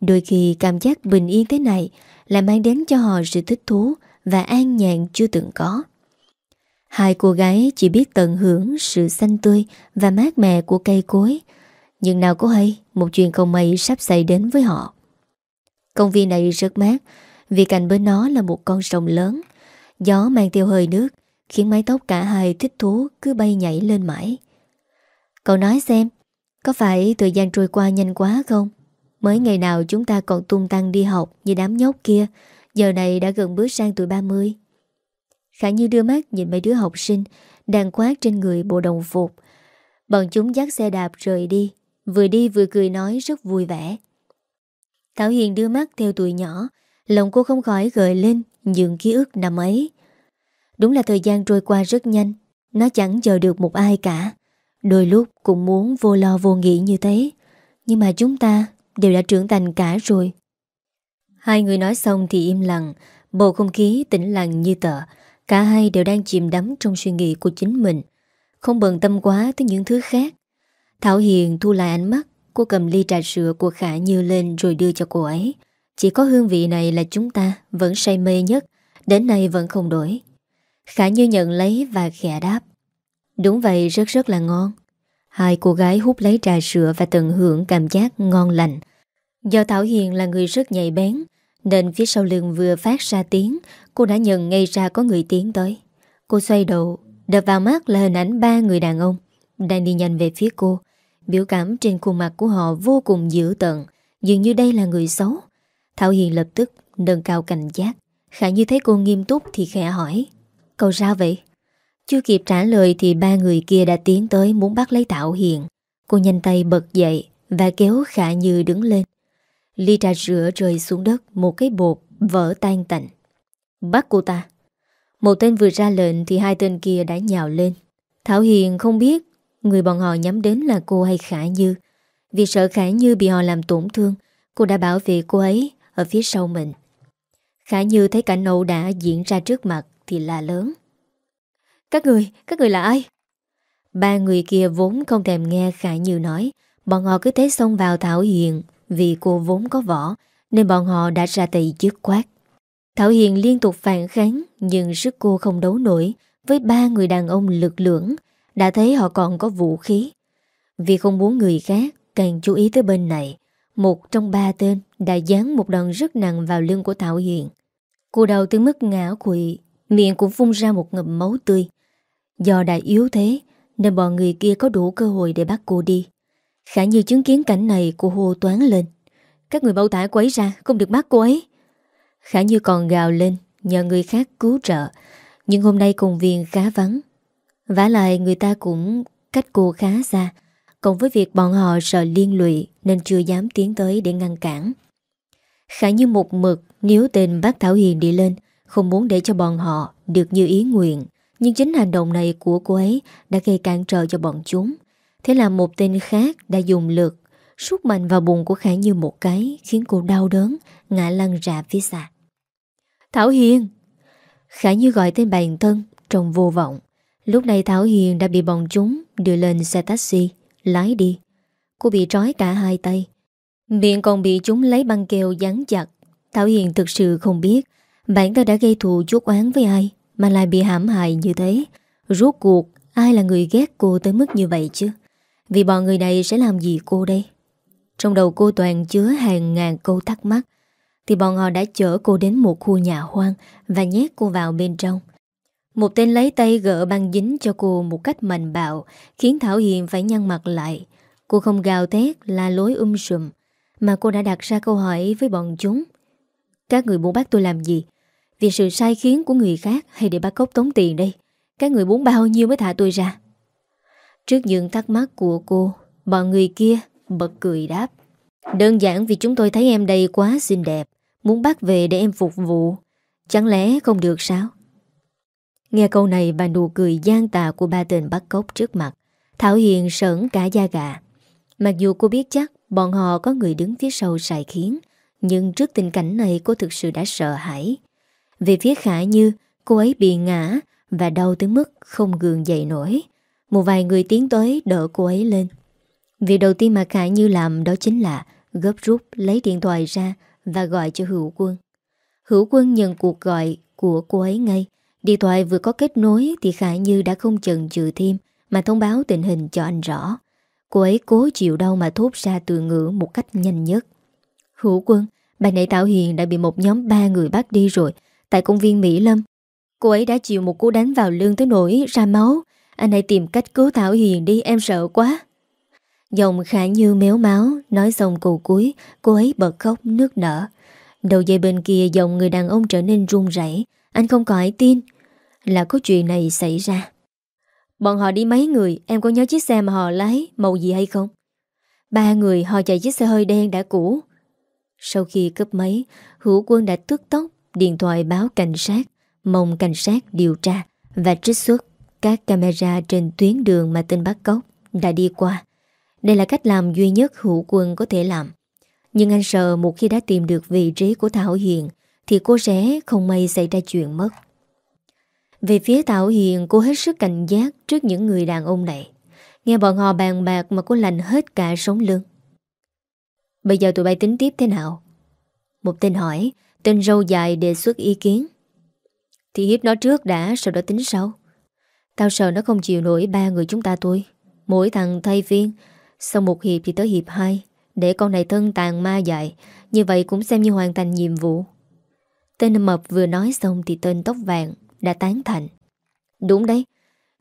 Đôi khi cảm giác bình yên thế này Lại mang đến cho họ sự thích thú. Và an nhàn chưa từng có Hai cô gái chỉ biết tận hưởng sự xanh tươi và mát mẻ của cây cối. Nhưng nào có hay, một chuyện không may sắp xảy đến với họ. Công viên này rất mát Vì cạnh bên nó là một con sông lớn Gió mang theo hơi nước Khiến mái tóc cả hai thích thú Cứ bay nhảy lên mãi Cậu nói xem Có phải thời gian trôi qua nhanh quá không Mới ngày nào chúng ta còn tung tăng đi học Như đám nhóc kia Giờ này đã gần bước sang tuổi 30 Khả như đưa mắt nhìn mấy đứa học sinh Đang khoác trên người bộ đồng phục. Bọn chúng dắt xe đạp rời đi, Vừa đi vừa cười nói rất vui vẻ. Thảo Hiền đưa mắt theo tuổi nhỏ, Lòng cô không khỏi gợi lên Những ký ức năm ấy. Đúng là thời gian trôi qua rất nhanh, Nó chẳng chờ được một ai cả. Đôi lúc cũng muốn vô lo vô nghĩ như thế, Nhưng mà chúng ta Đều đã trưởng thành cả rồi. Hai người nói xong thì im lặng Bầu không khí tĩnh lặng như tờ Cả hai đều đang chìm đắm trong suy nghĩ của chính mình Không bận tâm quá tới những thứ khác Thảo Hiền thu lại ánh mắt Cô cầm ly trà sữa của Khả Như lên rồi đưa cho cô ấy. Chỉ có hương vị này là chúng ta vẫn say mê nhất, đến nay vẫn không đổi. Khả Như nhận lấy và khẽ đáp. Đúng vậy rất rất là ngon. Hai cô gái hút lấy trà sữa và tận hưởng cảm giác ngon lành. Do Thảo Hiền là người rất nhạy bén, Nên phía sau lưng vừa phát ra tiếng Cô đã nhận ngay ra có người tiến tới. Cô xoay đầu Đập vào mắt là hình ảnh ba người đàn ông Đang đi nhanh về phía cô. Biểu cảm trên khuôn mặt của họ vô cùng dữ tợn Dường như đây là người xấu. Thảo Hiền lập tức nâng cao cảnh giác. Khả như thấy cô nghiêm túc thì khẽ hỏi Cậu sao vậy? Chưa kịp trả lời thì ba người kia đã tiến tới muốn bắt lấy Thảo Hiền. Cô nhanh tay bật dậy Và kéo Khả Như đứng lên. Ly trà sữa rơi xuống đất Một cái bột vỡ tan tành. Bắt cô ta. Một tên vừa ra lệnh thì hai tên kia đã nhào lên. Thảo Hiền không biết Người bọn họ nhắm đến là cô hay Khả Như. Vì sợ Khả Như bị họ làm tổn thương Cô đã bảo vệ cô ấy Ở phía sau mình. Khả Như thấy cảnh nậu đã diễn ra trước mặt Thì là lớn. Các người, các người là ai? Ba người kia vốn không thèm nghe Khả Như nói. Bọn họ cứ thế xông vào Thảo Hiền vì cô vốn có võ, Nên bọn họ đã ra tay dứt quát Thảo Hiền liên tục phản kháng, Nhưng sức cô không đấu nổi Với ba người đàn ông lực lưỡng, Đã thấy họ còn có vũ khí. Vì không muốn người khác Càng chú ý tới bên này, Một trong ba tên đã dán một đòn rất nặng vào lưng của Thảo Hiền. Cô đầu tới mức ngã quỵ, Miệng cũng phun ra một ngầm máu tươi. Do đã yếu thế, Nên bọn người kia có đủ cơ hội để bắt cô đi. Khả như chứng kiến cảnh này, Cô hô toán lên. Các người bao tả cô ấy ra, Không được bắt cô ấy. Khả như còn gào lên, Nhờ người khác cứu trợ. Nhưng hôm nay công viên khá vắng. Vả lại, người ta cũng cách cô khá xa. Cộng với việc bọn họ sợ liên lụy, Nên chưa dám tiến tới để ngăn cản. Khả như một mực Nếu tên bác Thảo Hiền đi lên, Không muốn để cho bọn họ được như ý nguyện. Nhưng chính hành động này của cô ấy Đã gây cản trở cho bọn chúng. Thế là một tên khác đã dùng lực Sút mạnh vào bụng của Khải Như một cái, Khiến cô đau đớn, Ngã lăn ra phía xa. Thảo Hiền! Khải Như gọi tên bạn thân Trong vô vọng. Lúc này Thảo Hiền đã bị bọn chúng Đưa lên xe taxi, Lái đi. Cô bị trói cả hai tay. Miệng còn bị chúng lấy băng keo dán chặt. Thảo Hiền thực sự không biết Bản thân đã gây thù chuốc oán với ai Mà lại bị hãm hại như thế. Rốt cuộc, ai là người ghét cô tới mức như vậy chứ? Vì bọn người này sẽ làm gì cô đây? Trong đầu cô toàn chứa hàng ngàn câu thắc mắc. Thì bọn họ đã chở cô đến một khu nhà hoang Và nhét cô vào bên trong. Một tên lấy tay gỡ băng dính cho cô một cách mạnh bạo, Khiến Thảo Hiền phải nhăn mặt lại. Cô không gào thét là lối um sùm. Mà cô đã đặt ra câu hỏi với bọn chúng. Các người muốn bắt tôi làm gì? Vì sự sai khiến của người khác Hay để bắt cóc tốn tiền đây? Các người muốn bao nhiêu mới thả tôi ra? Trước những thắc mắc của cô Bọn người kia bật cười đáp. Đơn giản vì chúng tôi thấy em đây quá xinh đẹp, Muốn bắt về để em phục vụ. Chẳng lẽ không được sao? Nghe câu này, bà nụ cười gian tà của ba tên bắt cóc trước mặt, Thảo Hiền sởn cả da gà. Mặc dù cô biết chắc bọn họ có người đứng phía sau xài khiến, Nhưng trước tình cảnh này cô thực sự đã sợ hãi. Về phía Khả Như, Cô ấy bị ngã Và đau tới mức không gường dậy nổi. Một vài người tiến tới đỡ cô ấy lên. Việc đầu tiên mà Khả Như làm đó chính là Gấp rút lấy điện thoại ra Và gọi cho Hữu Quân. Hữu Quân nhận cuộc gọi của cô ấy ngay. Điện thoại vừa có kết nối Thì Khả Như đã không chần chừ thêm Mà thông báo tình hình cho anh rõ. Cô ấy cố chịu đau mà thốt ra từ ngữ một cách nhanh nhất. Hữu Quân, Bà nãy Tạo Hiền đã bị một nhóm ba người bắt đi rồi, Tại công viên Mỹ Lâm. Cô ấy đã chịu một cú đánh vào lưng tới nỗi ra máu. Anh hãy tìm cách cứu Thảo Hiền đi, em sợ quá. Dòng khả như méo máu, Nói xong cụ cuối, Cô ấy bật khóc, nước nở. Đầu dây bên kia dòng người đàn ông trở nên run rẩy. Anh không có ai tin Là có chuyện này xảy ra. Bọn họ đi mấy người, Em có nhớ chiếc xe mà họ lái, Màu gì hay không? Ba người họ chạy chiếc xe hơi đen đã cũ. Sau khi cấp máy, Hữu quân đã tức tốc, Điện thoại báo cảnh sát, Mong cảnh sát điều tra Và trích xuất các camera trên tuyến đường Mà tên bắt cóc đã đi qua Đây là cách làm duy nhất hữu quân có thể làm Nhưng anh sợ một khi đã tìm được vị trí của Thảo Hiền Thì cô sẽ không may xảy ra chuyện mất về phía Thảo Hiền cô hết sức cảnh giác trước những người đàn ông này. Nghe bọn họ bàn bạc mà cô lành hết cả sống lưng. Bây giờ tụi bay tính tiếp thế nào? Một tên hỏi, tên râu dài đề xuất ý kiến. Thì hiếp nó trước đã, sau đó tính sau. Tao sợ nó không chịu nổi ba người chúng ta thôi. Mỗi thằng thay viên, sau một hiệp thì tới hiệp hai, để con này thân tàn ma dại, như vậy cũng xem như hoàn thành nhiệm vụ. Tên mập vừa nói xong Thì tên tóc vàng đã tán thành. Đúng đấy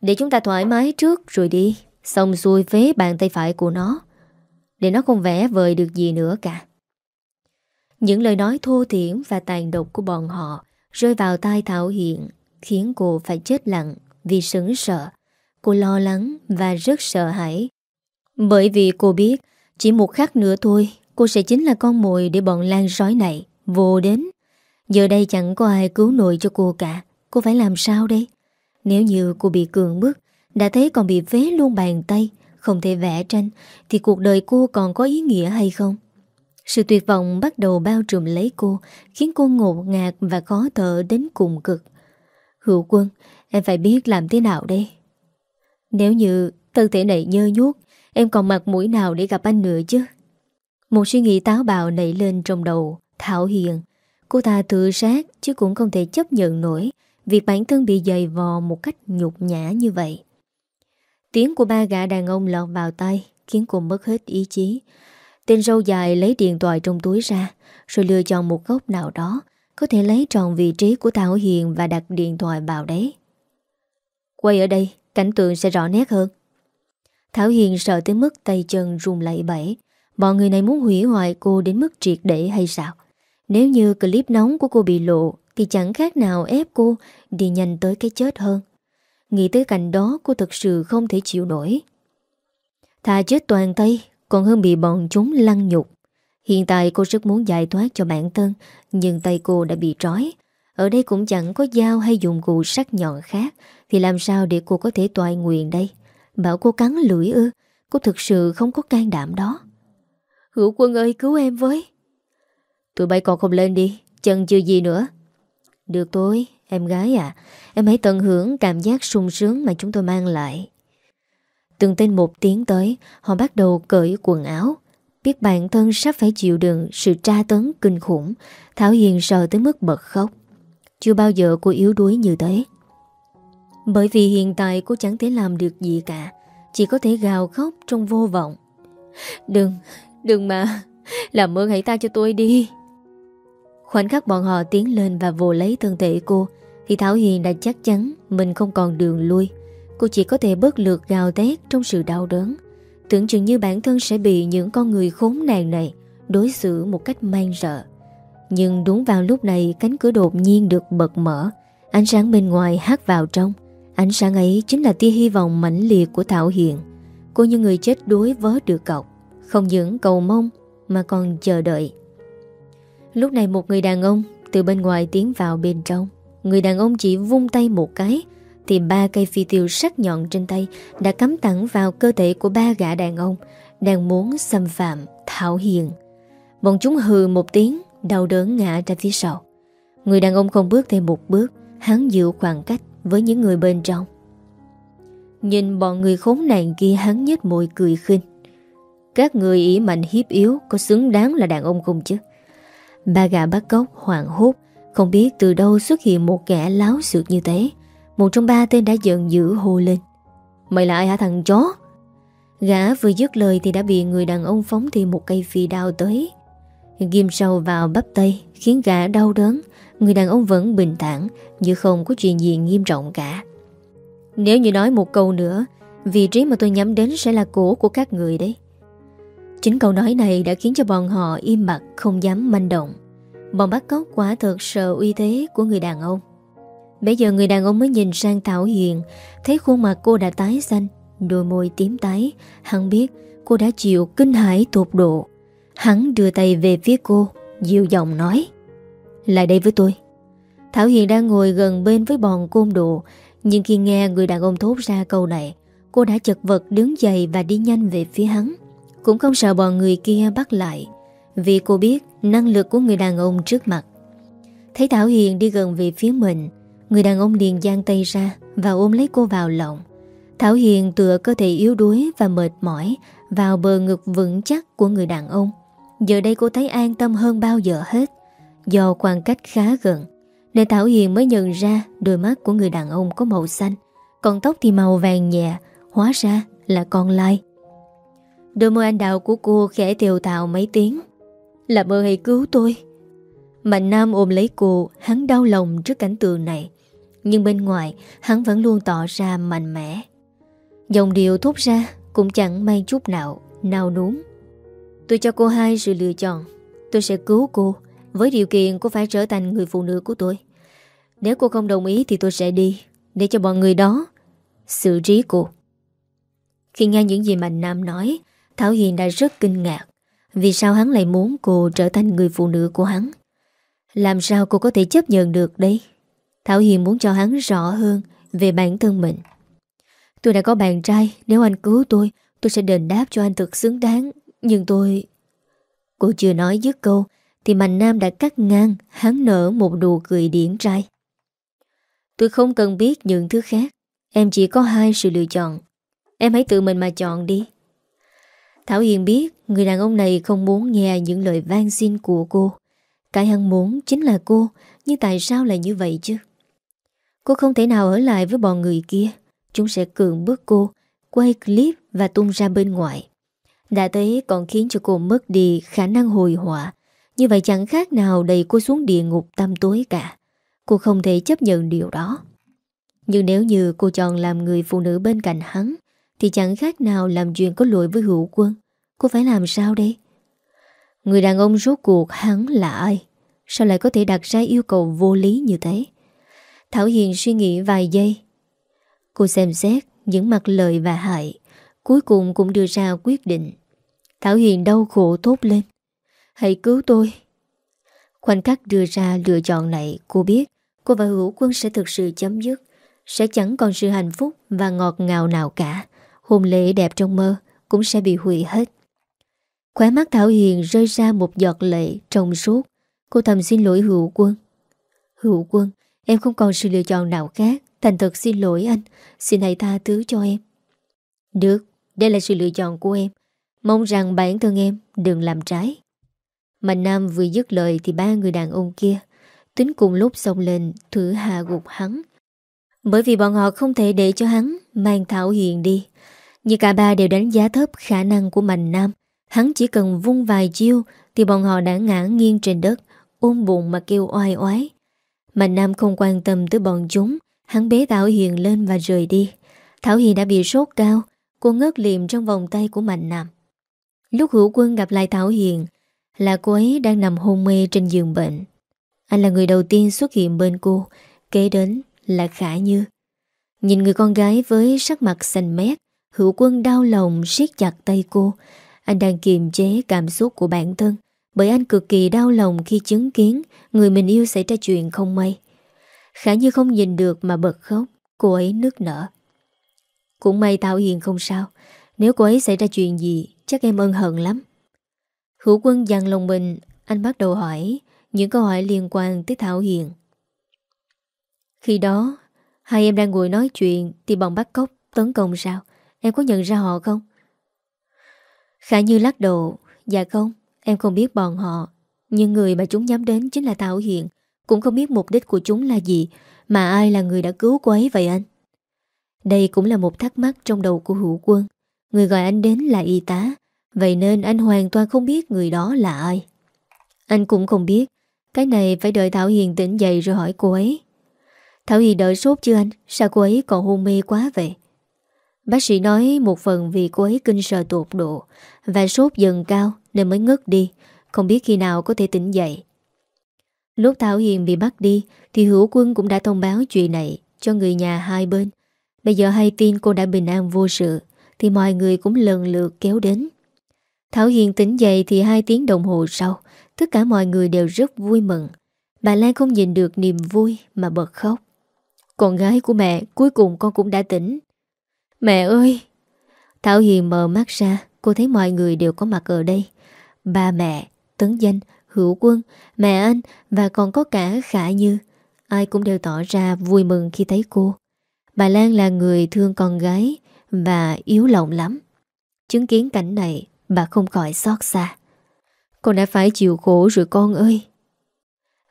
Để chúng ta thoải mái trước rồi đi. Xong xuôi phế bàn tay phải của nó. Để nó không vẽ vời được gì nữa cả. Những lời nói thô thiển Và tàn độc của bọn họ Rơi vào tai Thảo Hiện Khiến cô phải chết lặng. Vì sững sợ Cô lo lắng và rất sợ hãi. Bởi vì cô biết, Chỉ một khắc nữa thôi, Cô sẽ chính là con mồi để bọn lan sói này Vô đến. Giờ đây chẳng có ai cứu nổi cho cô cả. Cô phải làm sao đây? Nếu như cô bị cường bức, Đã thấy còn bị vế luôn bàn tay, Không thể vẽ tranh, Thì cuộc đời cô còn có ý nghĩa hay không? Sự tuyệt vọng bắt đầu bao trùm lấy cô, Khiến cô ngột ngạt và khó thở đến cùng cực. Hữu quân Em phải biết làm thế nào đây. Nếu như thân thể này nhơ nhuốt Em còn mặt mũi nào để gặp anh nữa chứ? Một suy nghĩ táo bạo nảy lên trong đầu, Thảo Hiền. Cô ta tự sát chứ cũng không thể chấp nhận nổi Việc bản thân bị dày vò một cách nhục nhã như vậy. Tiếng của ba gã đàn ông lọt vào tay Khiến cô mất hết ý chí. Tên râu dài lấy điện thoại trong túi ra, Rồi lựa chọn một góc nào đó, Có thể lấy tròn vị trí của Thảo Hiền Và đặt điện thoại vào đấy. Quay ở đây, Cảnh tượng sẽ rõ nét hơn. Thảo Hiền sợ tới mức tay chân run lẩy bẩy. Bọn người này muốn hủy hoại cô đến mức triệt để hay sao? Nếu như clip nóng của cô bị lộ, Thì chẳng khác nào ép cô Đi nhanh tới cái chết hơn. Nghĩ tới cảnh đó, cô thực sự không thể chịu nổi. Thà chết toàn tay, Còn hơn bị bọn chúng lăng nhục. Hiện tại cô rất muốn giải thoát cho bản thân, Nhưng tay cô đã bị trói. Ở đây cũng chẳng có dao hay dụng cụ sắc nhọn khác, Thì làm sao để cô có thể toại nguyện đây? Bảo cô cắn lưỡi ư, Cô thực sự không có can đảm đó. Hữu quân ơi, cứu em với. Tụi bay còn không lên đi, Chân chưa gì nữa. Được tôi em gái à Em hãy tận hưởng cảm giác sung sướng mà chúng tôi mang lại. Từng tên một tiếng tới, Họ bắt đầu cởi quần áo. Biết bản thân sắp phải chịu đựng Sự tra tấn kinh khủng, Thảo Hiền sợ tới mức bật khóc. Chưa bao giờ cô yếu đuối như thế. Bởi vì hiện tại cô chẳng thể làm được gì cả Chỉ có thể gào khóc trong vô vọng. Đừng, đừng mà Làm ơn hãy ta cho tôi đi. Khoảnh khắc bọn họ tiến lên và vồ lấy thân thể cô Thì Thảo Hiền đã chắc chắn Mình không còn đường lui. Cô chỉ có thể bớt lượt gào tét trong sự đau đớn. Tưởng chừng như bản thân sẽ bị những con người khốn nạn này Đối xử một cách man rợ. Nhưng đúng vào lúc này Cánh cửa đột nhiên được bật mở. Ánh sáng bên ngoài hát vào trong. Ánh sáng ấy chính là tia hy vọng mãnh liệt của Thảo Hiền. Cô như người chết đuối vớ được cọc. Không những cầu mong Mà còn chờ đợi. Lúc này một người đàn ông từ bên ngoài tiến vào bên trong. Người đàn ông chỉ vung tay một cái thì ba cây phi tiêu sắc nhọn trên tay đã cắm thẳng vào cơ thể của ba gã đàn ông đang muốn xâm phạm Thảo Hiền. Bọn chúng hừ một tiếng, đau đớn ngã ra phía sau. Người đàn ông không bước thêm một bước, hắn giữ khoảng cách với những người bên trong. Nhìn bọn người khốn nạn kia hắn nhếch môi cười khinh. Các người ý mạnh hiếp yếu có xứng đáng là đàn ông không chứ? Ba gà bắt cóc hoảng hốt Không biết từ đâu xuất hiện một kẻ láo xược như thế Một trong ba tên đã giận dữ hô lên Mày là ai hả thằng chó Gã vừa dứt lời thì đã bị người đàn ông phóng thêm một cây phi đao tới Ghim sâu vào bắp tay Khiến gã đau đớn Người đàn ông vẫn bình thản Như không có chuyện gì nghiêm trọng cả Nếu như nói một câu nữa Vị trí mà tôi nhắm đến sẽ là cổ của các người đấy Chính câu nói này đã khiến cho bọn họ im mặt không dám manh động. Bọn bắt cóc quả thật sợ uy thế của người đàn ông. Bây giờ người đàn ông mới nhìn sang Thảo Hiền, thấy khuôn mặt cô đã tái xanh, đôi môi tím tái. Hắn biết cô đã chịu kinh hãi tột độ. Hắn đưa tay về phía cô, dịu giọng nói. Lại đây với tôi. Thảo Hiền đang ngồi gần bên với bọn côn đồ, nhưng khi nghe người đàn ông thốt ra câu này, cô đã chật vật đứng dậy và đi nhanh về phía hắn. Cũng không sợ bọn người kia bắt lại Vì cô biết năng lực của người đàn ông trước mặt Thấy Thảo Hiền đi gần về phía mình Người đàn ông liền giang tay ra Và ôm lấy cô vào lòng Thảo Hiền tựa cơ thể yếu đuối và mệt mỏi Vào bờ ngực vững chắc của người đàn ông Giờ đây cô thấy an tâm hơn bao giờ hết. Do khoảng cách khá gần, Nên Thảo Hiền mới nhận ra Đôi mắt của người đàn ông có màu xanh, Còn tóc thì màu vàng nhẹ, Hóa ra là con lai. Đôi môi anh đào của cô khẽ tiều tạo mấy tiếng. Là mơ hãy cứu tôi? Mạnh Nam ôm lấy cô, Hắn đau lòng trước cảnh tượng này. Nhưng bên ngoài, hắn vẫn luôn tỏ ra mạnh mẽ. Dòng điệu thốt ra Cũng chẳng may chút nào Nào nuống Tôi cho cô hai sự lựa chọn. Tôi sẽ cứu cô, Với điều kiện cô phải trở thành người phụ nữ của tôi. Nếu cô không đồng ý thì tôi sẽ đi, Để cho bọn người đó Xử trí cô. Khi nghe những gì Mạnh Nam nói, Thảo Hiền đã rất kinh ngạc, Vì sao hắn lại muốn cô trở thành người phụ nữ của hắn? Làm sao cô có thể chấp nhận được đây? Thảo Hiền muốn cho hắn rõ hơn Về bản thân mình. Tôi đã có bạn trai, Nếu anh cứu tôi Tôi sẽ đền đáp cho anh thật xứng đáng. Nhưng tôi... Cô chưa nói dứt câu, Thì Mạnh Nam đã cắt ngang Hắn nở một nụ cười điển trai. Tôi không cần biết những thứ khác, Em chỉ có hai sự lựa chọn. Em hãy tự mình mà chọn đi. Thảo Hiền biết Người đàn ông này không muốn nghe những lời van xin của cô. Cái hắn muốn chính là cô, Nhưng tại sao lại như vậy chứ? Cô không thể nào ở lại với bọn người kia. Chúng sẽ cường bước cô, Quay clip và tung ra bên ngoài. Đã thế còn khiến cho cô mất đi Khả năng hồi họa. Như vậy chẳng khác nào đầy cô xuống địa ngục tăm tối cả. Cô không thể chấp nhận điều đó. Nhưng nếu như cô chọn làm người phụ nữ bên cạnh hắn, Thì chẳng khác nào làm chuyện có lỗi với hữu quân. Cô phải làm sao đây? Người đàn ông rốt cuộc hắn là ai? Sao lại có thể đặt ra yêu cầu vô lý như thế? Thảo Hiền suy nghĩ vài giây. Cô xem xét những mặt lợi và hại, Cuối cùng cũng đưa ra quyết định. Thảo Hiền đau khổ tốt lên. Hãy cứu tôi. Khoảnh khắc đưa ra lựa chọn này Cô biết cô và hữu quân sẽ thực sự chấm dứt Sẽ chẳng còn sự hạnh phúc Và ngọt ngào nào cả. Hôn lễ đẹp trong mơ Cũng sẽ bị hủy hết. Khóe mắt Thảo Hiền rơi ra một giọt lệ trong suốt. Cô thầm xin lỗi hữu quân. Hữu quân Em không còn sự lựa chọn nào khác. Thành thật xin lỗi anh. Xin hãy tha thứ cho em. Được, đây là sự lựa chọn của em. Mong rằng bản thân em đừng làm trái. Mạnh Nam vừa dứt lời Thì ba người đàn ông kia Tính cùng lúc xông lên thử hạ gục hắn. Bởi vì bọn họ không thể để cho hắn Mang Thảo Hiền đi. Nhưng cả ba đều đánh giá thấp khả năng của Mạnh Nam. Hắn chỉ cần vung vài chiêu Thì bọn họ đã ngã nghiêng trên đất, Ôm bụng mà kêu oai oái. Mạnh Nam không quan tâm tới bọn chúng. Hắn bế Thảo Hiền lên và rời đi. Thảo Hiền đã bị sốt cao, Cô ngớt liềm trong vòng tay của Mạnh Nam. Lúc hữu quân gặp lại Thảo Hiền, Là cô ấy đang nằm hôn mê trên giường bệnh. Anh là người đầu tiên xuất hiện bên cô, Kế đến là Khả Như. Nhìn người con gái với sắc mặt xanh mét, Hữu quân đau lòng siết chặt tay cô. Anh đang kiềm chế cảm xúc của bản thân, Bởi anh cực kỳ đau lòng khi chứng kiến Người mình yêu xảy ra chuyện không may. Khả như không nhìn được mà bật khóc, Cô ấy nức nở. Cũng may Thảo Hiền không sao, Nếu cô ấy xảy ra chuyện gì Chắc em ân hận lắm. Hữu quân dằn lòng mình, Anh bắt đầu hỏi Những câu hỏi liên quan tới Thảo Hiền. Khi đó, Hai em đang ngồi nói chuyện Thì bọn bắt cóc tấn công sao? Em có nhận ra họ không? Khả như lắc đầu Dạ không, Em không biết bọn họ. Nhưng người mà chúng nhắm đến chính là Thảo Hiền. Cũng không biết mục đích của chúng là gì, Mà ai là người đã cứu cô ấy vậy anh? Đây cũng là một thắc mắc trong đầu của hữu quân. Người gọi anh đến là y tá, Vậy nên anh hoàn toàn không biết người đó là ai. Anh cũng không biết, Cái này phải đợi Thảo Hiền tỉnh dậy rồi hỏi cô ấy. Thảo Hiền đợi sốt chưa anh? Sao cô ấy còn hôn mê quá vậy? Bác sĩ nói một phần vì cô ấy kinh sợ tột độ Và sốt dần cao nên mới ngất đi, Không biết khi nào có thể tỉnh dậy. Lúc Thảo Hiền bị bắt đi Thì hữu quân cũng đã thông báo chuyện này Cho người nhà hai bên. Bây giờ hay tin cô đã bình an vô sự. Thì mọi người cũng lần lượt kéo đến. Thảo Hiền tỉnh dậy Thì hai tiếng đồng hồ sau Tất cả mọi người đều rất vui mừng. Bà Lan không nhìn được niềm vui Mà bật khóc. Con gái của mẹ cuối cùng con cũng đã tỉnh. Mẹ ơi! Thảo Hiền mở mắt ra Cô thấy mọi người đều có mặt ở đây. Ba mẹ, Tấn Danh Hữu Quân, mẹ anh và còn có cả Khả Như. Ai cũng đều tỏ ra vui mừng khi thấy cô. Bà Lan là người thương con gái và yếu lòng lắm. Chứng kiến cảnh này, bà không khỏi xót xa. Con đã phải chịu khổ rồi con ơi.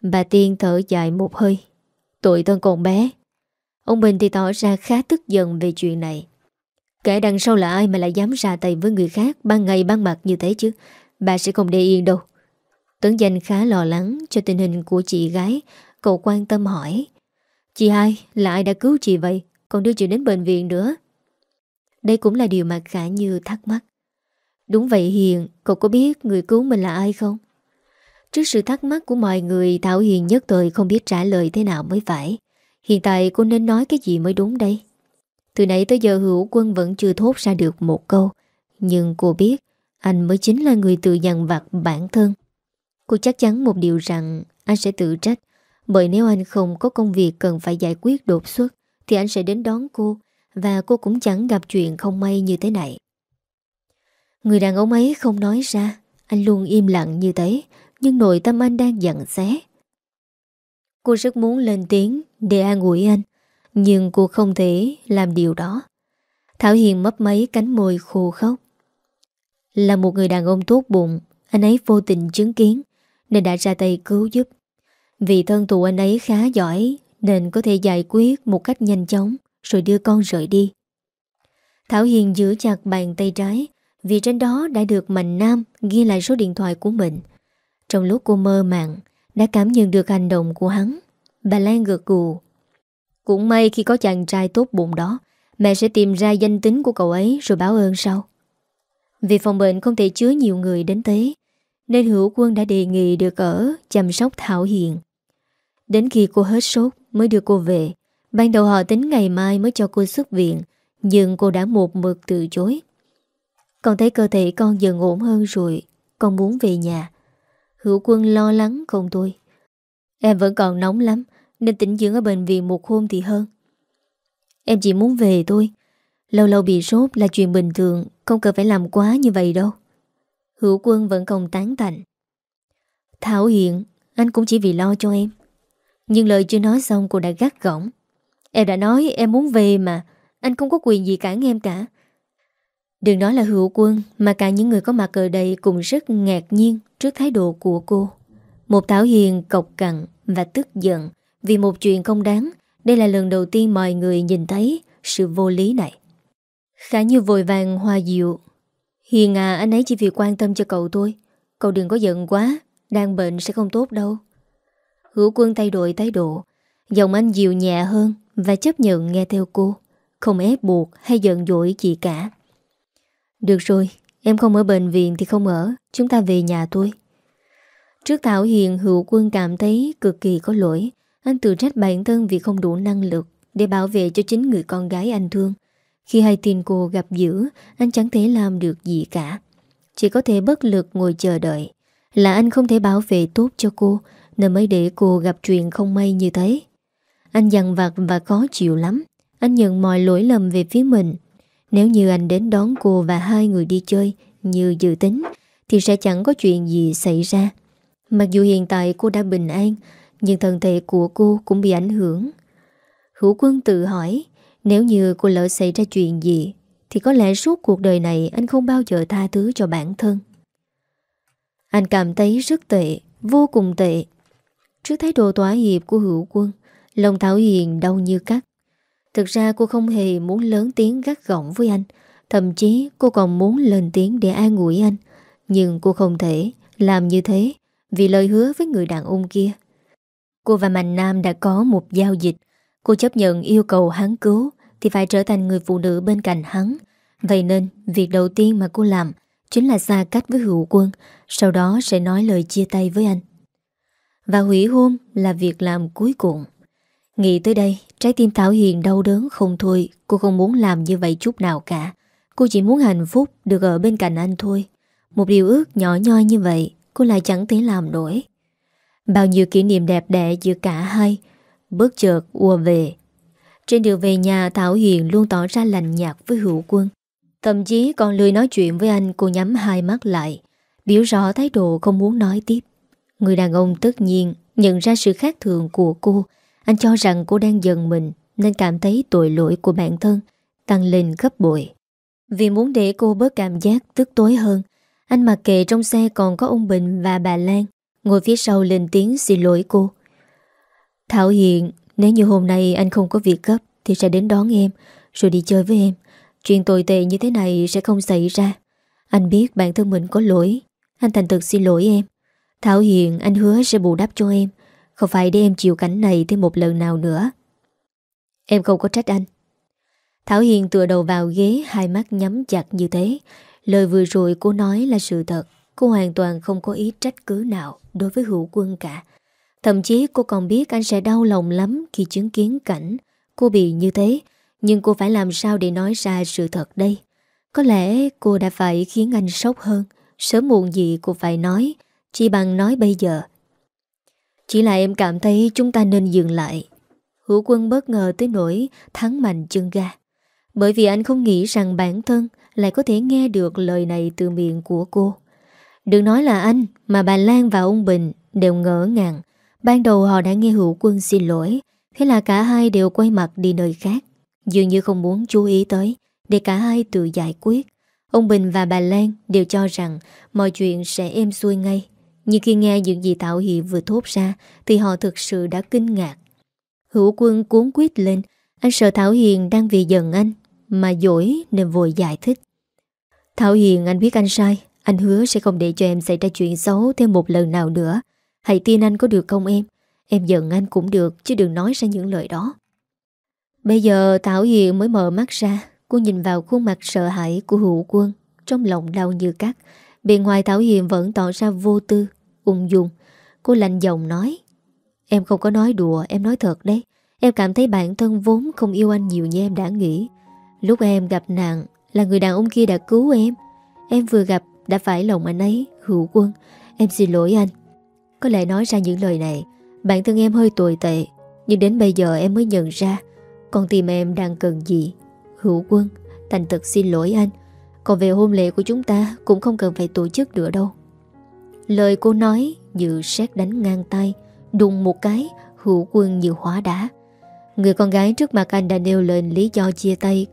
Bà Tiên thở dài một hơi. Tội thân còn bé. Ông Bình thì tỏ ra khá tức giận về chuyện này. Kẻ đằng sau là ai mà lại dám ra tay với người khác ban ngày ban mặt như thế chứ. Bà sẽ không để yên đâu. Tấn danh khá lo lắng cho tình hình của chị gái Cậu quan tâm hỏi Chị hai là ai đã cứu chị vậy Còn đưa chị đến bệnh viện nữa đây cũng là điều mà Khả Như thắc mắc. Đúng vậy Hiền, Cậu có biết người cứu mình là ai không? Trước sự thắc mắc của mọi người, Thảo Hiền nhất thời không biết trả lời thế nào mới phải. Hiện tại cô nên nói cái gì mới đúng đây? Từ nãy tới giờ hữu quân vẫn chưa thốt ra được một câu. Nhưng cô biết, Anh mới chính là người tự dằn vặt bản thân. Cô chắc chắn một điều rằng, Anh sẽ tự trách. Bởi nếu anh không có công việc cần phải giải quyết đột xuất, Thì anh sẽ đến đón cô. Và cô cũng chẳng gặp chuyện không may như thế này. Người đàn ông ấy không nói ra. Anh luôn im lặng như thế, Nhưng nội tâm anh đang giận xé. Cô rất muốn lên tiếng Để an ủi anh, Nhưng cô không thể làm điều đó. Thảo Hiền mấp mấy cánh môi khô khóc Là một người đàn ông tốt bụng, Anh ấy vô tình chứng kiến, Nên đã ra tay cứu giúp. Vì thân thù anh ấy khá giỏi, Nên có thể giải quyết một cách nhanh chóng. Rồi đưa con rời đi. Thảo Hiền giữ chặt bàn tay trái, Vì trên đó đã được Mạnh Nam Ghi lại số điện thoại của mình. Trong lúc cô mơ màng, Đã cảm nhận được hành động của hắn. Bà Lan gật gù. Cũng may khi có chàng trai tốt bụng đó, Mẹ sẽ tìm ra danh tính của cậu ấy Rồi báo ơn sau. Vì phòng bệnh không thể chứa nhiều người đến tế, Nên hữu quân đã đề nghị được ở Chăm sóc Thảo Hiền. Đến khi cô hết sốt Mới đưa cô về Ban đầu họ tính ngày mai mới cho cô xuất viện, Nhưng cô đã một mực từ chối. Con thấy cơ thể con dần ổn hơn rồi, Con muốn về nhà. Hữu quân lo lắng không tôi Em vẫn còn nóng lắm, Nên tỉnh dưỡng ở bệnh viện một hôm thì hơn. Em chỉ muốn về thôi. Lâu lâu bị sốt là chuyện bình thường, Không cần phải làm quá như vậy đâu. Hữu quân vẫn không tán thành. Thảo hiện Anh cũng chỉ vì lo cho em. Nhưng lời chưa nói xong, cô đã gắt gỏng. Em đã nói em muốn về mà. Anh không có quyền gì cản em cả. Đừng nói là hữu quân, Mà cả những người có mặt ở đây Cũng rất ngạc nhiên trước thái độ của cô. Một Thảo Hiền, cộc cằn Và tức giận Vì một chuyện không đáng. Đây là lần đầu tiên mọi người nhìn thấy Sự vô lý này. Khá như vội vàng hoa diệu. Hiền à anh ấy chỉ vì quan tâm cho cậu thôi. Cậu đừng có giận quá, Đang bệnh sẽ không tốt đâu. Hữu quân thay đổi thái độ. Giọng anh dịu nhẹ hơn. Và chấp nhận nghe theo cô, Không ép buộc hay giận dỗi gì cả. Được rồi, Em không ở bệnh viện thì không ở, Chúng ta về nhà thôi. Trước Thảo Hiền, hữu quân cảm thấy cực kỳ có lỗi. Anh tự trách bản thân vì không đủ năng lực Để bảo vệ cho chính người con gái anh thương. Khi hay tin cô gặp dữ, Anh chẳng thể làm được gì cả. Chỉ có thể bất lực ngồi chờ đợi. Là anh không thể bảo vệ tốt cho cô, Nên mới để cô gặp chuyện không may như thế. Anh dằn vặt và khó chịu lắm. Anh nhận mọi lỗi lầm về phía mình. Nếu như anh đến đón cô và hai người đi chơi Như dự tính, Thì sẽ chẳng có chuyện gì xảy ra. Mặc dù hiện tại cô đã bình an, Nhưng thân thể của cô cũng bị ảnh hưởng. Hữu quân tự hỏi, Nếu như cô lỡ xảy ra chuyện gì, Thì có lẽ suốt cuộc đời này Anh không bao giờ tha thứ cho bản thân. Anh cảm thấy rất tệ, Vô cùng tệ. Trước thái độ tỏa hiệp của hữu quân Lòng Thảo Hiền đau như cắt Thực ra cô không hề muốn lớn tiếng gắt gỏng với anh Thậm chí cô còn muốn lên tiếng để an ủi anh Nhưng cô không thể làm như thế vì lời hứa với người đàn ông kia. Cô và Mạnh Nam đã có một giao dịch. Cô chấp nhận yêu cầu hắn cứu thì phải trở thành người phụ nữ bên cạnh hắn. Vậy nên, việc đầu tiên mà cô làm chính là xa cách với hữu quân, sau đó sẽ nói lời chia tay với anh. Và hủy hôn là việc làm cuối cùng. Nghĩ tới đây, trái tim Thảo Hiền đau đớn không thôi, cô không muốn làm như vậy chút nào cả. Cô chỉ muốn hạnh phúc được ở bên cạnh anh thôi. Một điều ước nhỏ nhoi như vậy Cô lại chẳng thể làm nổi. Bao nhiêu kỷ niệm đẹp đẽ giữa cả hai bớt chợt ùa về. Trên đường về nhà Thảo Hiền luôn tỏ ra lành nhạt với hữu quân. Thậm chí còn lười nói chuyện với anh Cô nhắm hai mắt lại Biểu rõ thái độ không muốn nói tiếp. Người đàn ông tất nhiên Nhận ra sự khác thường của cô anh cho rằng cô đang giận mình, Nên cảm thấy tội lỗi của bản thân, Tăng lên gấp bội. Vì muốn để cô bớt cảm giác tức tối hơn, anh mặc kệ trong xe còn có ông Bình và bà Lan, Ngồi phía sau lên tiếng xin lỗi cô. Thảo Hiền, Nếu như hôm nay anh không có việc gấp Thì sẽ đến đón em, Rồi đi chơi với em. Chuyện tồi tệ như thế này sẽ không xảy ra. Anh biết bản thân mình có lỗi, Anh thành thực xin lỗi em. Thảo Hiền, anh hứa sẽ bù đắp cho em. Không phải để em chịu cảnh này thêm một lần nào nữa. Em không có trách anh. Thảo Hiền tựa đầu vào ghế, Hai mắt nhắm chặt như thế. Lời vừa rồi cô nói là sự thật. Cô hoàn toàn không có ý trách cứ nào Đối với hữu quân cả. Thậm chí cô còn biết anh sẽ đau lòng lắm Khi chứng kiến cảnh Cô bị như thế. Nhưng cô phải làm sao để nói ra sự thật đây? Có lẽ cô đã phải khiến anh sốc hơn. Sớm muộn gì cô phải nói. Chỉ bằng nói bây giờ chỉ là em cảm thấy chúng ta nên dừng lại. Hữu quân bất ngờ tới nỗi thắng mạnh chân ga. Bởi vì anh không nghĩ rằng bản thân Lại có thể nghe được lời này từ miệng của cô. Đừng nói là anh, Mà bà Lan và ông Bình đều ngỡ ngàng. Ban đầu họ đã nghe hữu quân xin lỗi, Thế là cả hai đều quay mặt đi nơi khác. Dường như không muốn chú ý tới, Để cả hai tự giải quyết. Ông Bình và bà Lan đều cho rằng Mọi chuyện sẽ êm xuôi ngay. Nhưng khi nghe những gì Thảo Hiền vừa thốt ra, Thì họ thực sự đã kinh ngạc. Hữu quân cuốn quyết lên, Anh sợ Thảo Hiền đang vì giận anh Mà dỗi nên vội giải thích. Thảo Hiền, anh biết anh sai, Anh hứa sẽ không để cho em xảy ra chuyện xấu Thêm một lần nào nữa. Hãy tin anh có được không em? Em giận anh cũng được, chứ đừng nói ra những lời đó. Bây giờ Thảo Hiền mới mở mắt ra, Cô nhìn vào khuôn mặt sợ hãi của hữu quân, Trong lòng đau như cắt. Bên ngoài Thảo Hiền vẫn tỏ ra vô tư, Ung dung. Cô lạnh giọng nói, Em không có nói đùa, em nói thật đấy. Em cảm thấy bản thân vốn không yêu anh nhiều như em đã nghĩ. Lúc em gặp nạn Là người đàn ông kia đã cứu em. Em vừa gặp đã phải lòng anh ấy, Hữu quân. Em xin lỗi anh. Có lẽ nói ra những lời này, Bản thân em hơi tồi tệ, Nhưng đến bây giờ em mới nhận ra, Con tim em đang cần gì. Hữu quân, Thành thật xin lỗi anh. Còn về hôn lễ của chúng ta Cũng không cần phải tổ chức nữa đâu. Lời cô nói như xét đánh ngang tay, Đùng một cái, Hữu quân như hóa đá. Người con gái trước mặt anh đã nêu lên lý do chia tay.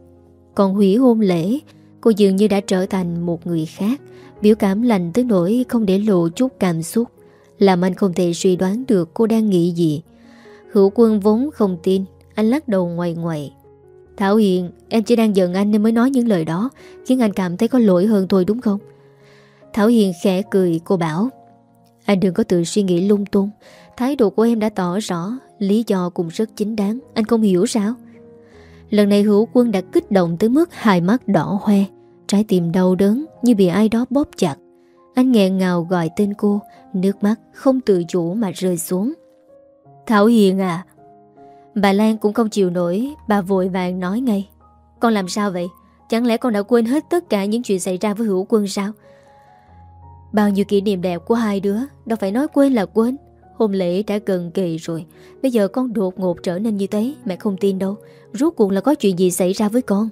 Còn hủy hôn lễ, Cô dường như đã trở thành một người khác. Biểu cảm lành tới nỗi không để lộ chút cảm xúc, Làm anh không thể suy đoán được cô đang nghĩ gì. Hữu quân vốn không tin, Anh lắc đầu ngoài ngoài Thảo Hiền, Em chỉ đang giận anh nên mới nói những lời đó, Khiến anh cảm thấy có lỗi hơn thôi đúng không? Thảo Hiền khẽ cười, cô bảo, Anh đừng có tự suy nghĩ lung tung, Thái độ của em đã tỏ rõ, Lý do cũng rất chính đáng, Anh không hiểu sao? Lần này hữu quân đã kích động tới mức hai mắt đỏ hoe, Trái tim đau đớn Như bị ai đó bóp chặt. Anh nghẹn ngào gọi tên cô, Nước mắt không tự chủ mà rơi xuống. Thảo Hiền à Bà Lan cũng không chịu nổi, Bà vội vàng nói ngay. Con làm sao vậy? Chẳng lẽ con đã quên hết tất cả những chuyện xảy ra với hữu quân sao? Bao nhiêu kỷ niệm đẹp của hai đứa, Đâu phải nói quên là quên. Hôn lễ đã gần kỳ rồi. Bây giờ con đột ngột trở nên như thế, Mẹ không tin đâu. Rốt cuộc là có chuyện gì xảy ra với con?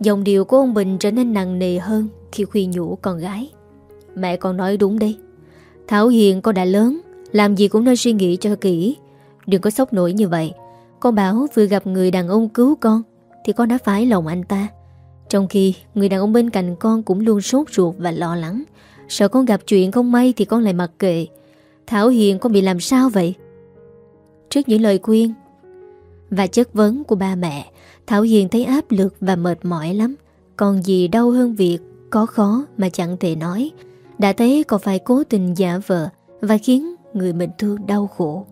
Dòng điều của ông Bình trở nên nặng nề hơn Khi khuyên nhủ con gái. Mẹ con nói đúng đi Thảo Hiền con đã lớn, Làm gì cũng nên suy nghĩ cho kỹ. Đừng có sốc nổi như vậy. Con bảo vừa gặp người đàn ông cứu con, Thì con đã phải lòng anh ta. Trong khi người đàn ông bên cạnh con Cũng luôn sốt ruột và lo lắng. Sợ con gặp chuyện không may thì con lại mặc kệ. Thảo Hiền, con bị làm sao vậy? Trước những lời khuyên Và chất vấn của ba mẹ, Thảo Hiền thấy áp lực và mệt mỏi lắm. Còn gì đau hơn việc Có khó mà chẳng thể nói. Đã thấy còn phải cố tình giả vờ Và khiến người mình thương đau khổ.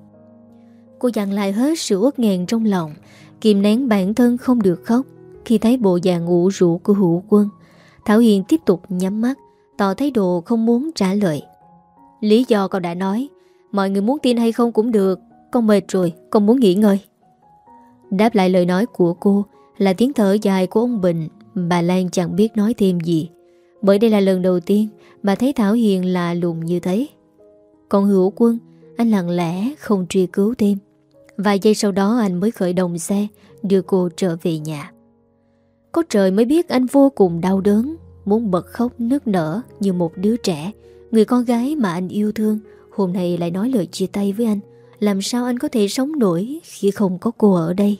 Cô dặn lại hết sự uất nghẹn trong lòng. Kìm nén bản thân không được khóc. Khi thấy bộ dạng ủ rũ của hữu quân Thảo Hiền tiếp tục nhắm mắt Tỏ thái độ không muốn trả lời. Lý do con đã nói Mọi người muốn tin hay không cũng được Con mệt rồi, con muốn nghỉ ngơi. Đáp lại lời nói của cô Là tiếng thở dài của ông Bình Bà Lan chẳng biết nói thêm gì. Bởi đây là lần đầu tiên Bà thấy Thảo Hiền là lùn như thế. Còn hữu quân Anh lặng lẽ không truy cứu thêm. Vài giây sau đó anh mới khởi động xe Đưa cô trở về nhà. Có trời mới biết anh vô cùng đau đớn Muốn bật khóc nước nở Như một đứa trẻ. Người con gái mà anh yêu thương Hôm nay lại nói lời chia tay với anh. Làm sao anh có thể sống nổi Khi không có cô ở đây?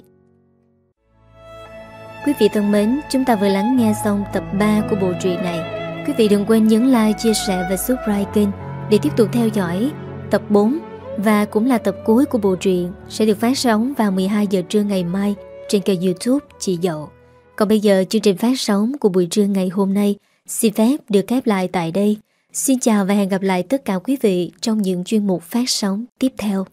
Quý vị thân mến Chúng ta vừa lắng nghe xong tập 3 của bộ truyện này. Quý vị đừng quên nhấn like, chia sẻ và subscribe kênh Để tiếp tục theo dõi tập 4 và cũng là tập cuối của bộ truyện Sẽ được phát sóng vào 12 giờ trưa ngày mai Trên kênh youtube Chị Dậu Còn bây giờ, chương trình phát sóng của buổi trưa ngày hôm nay Xin phép được khép lại tại đây Xin chào và hẹn gặp lại tất cả quý vị trong những chuyên mục phát sóng tiếp theo.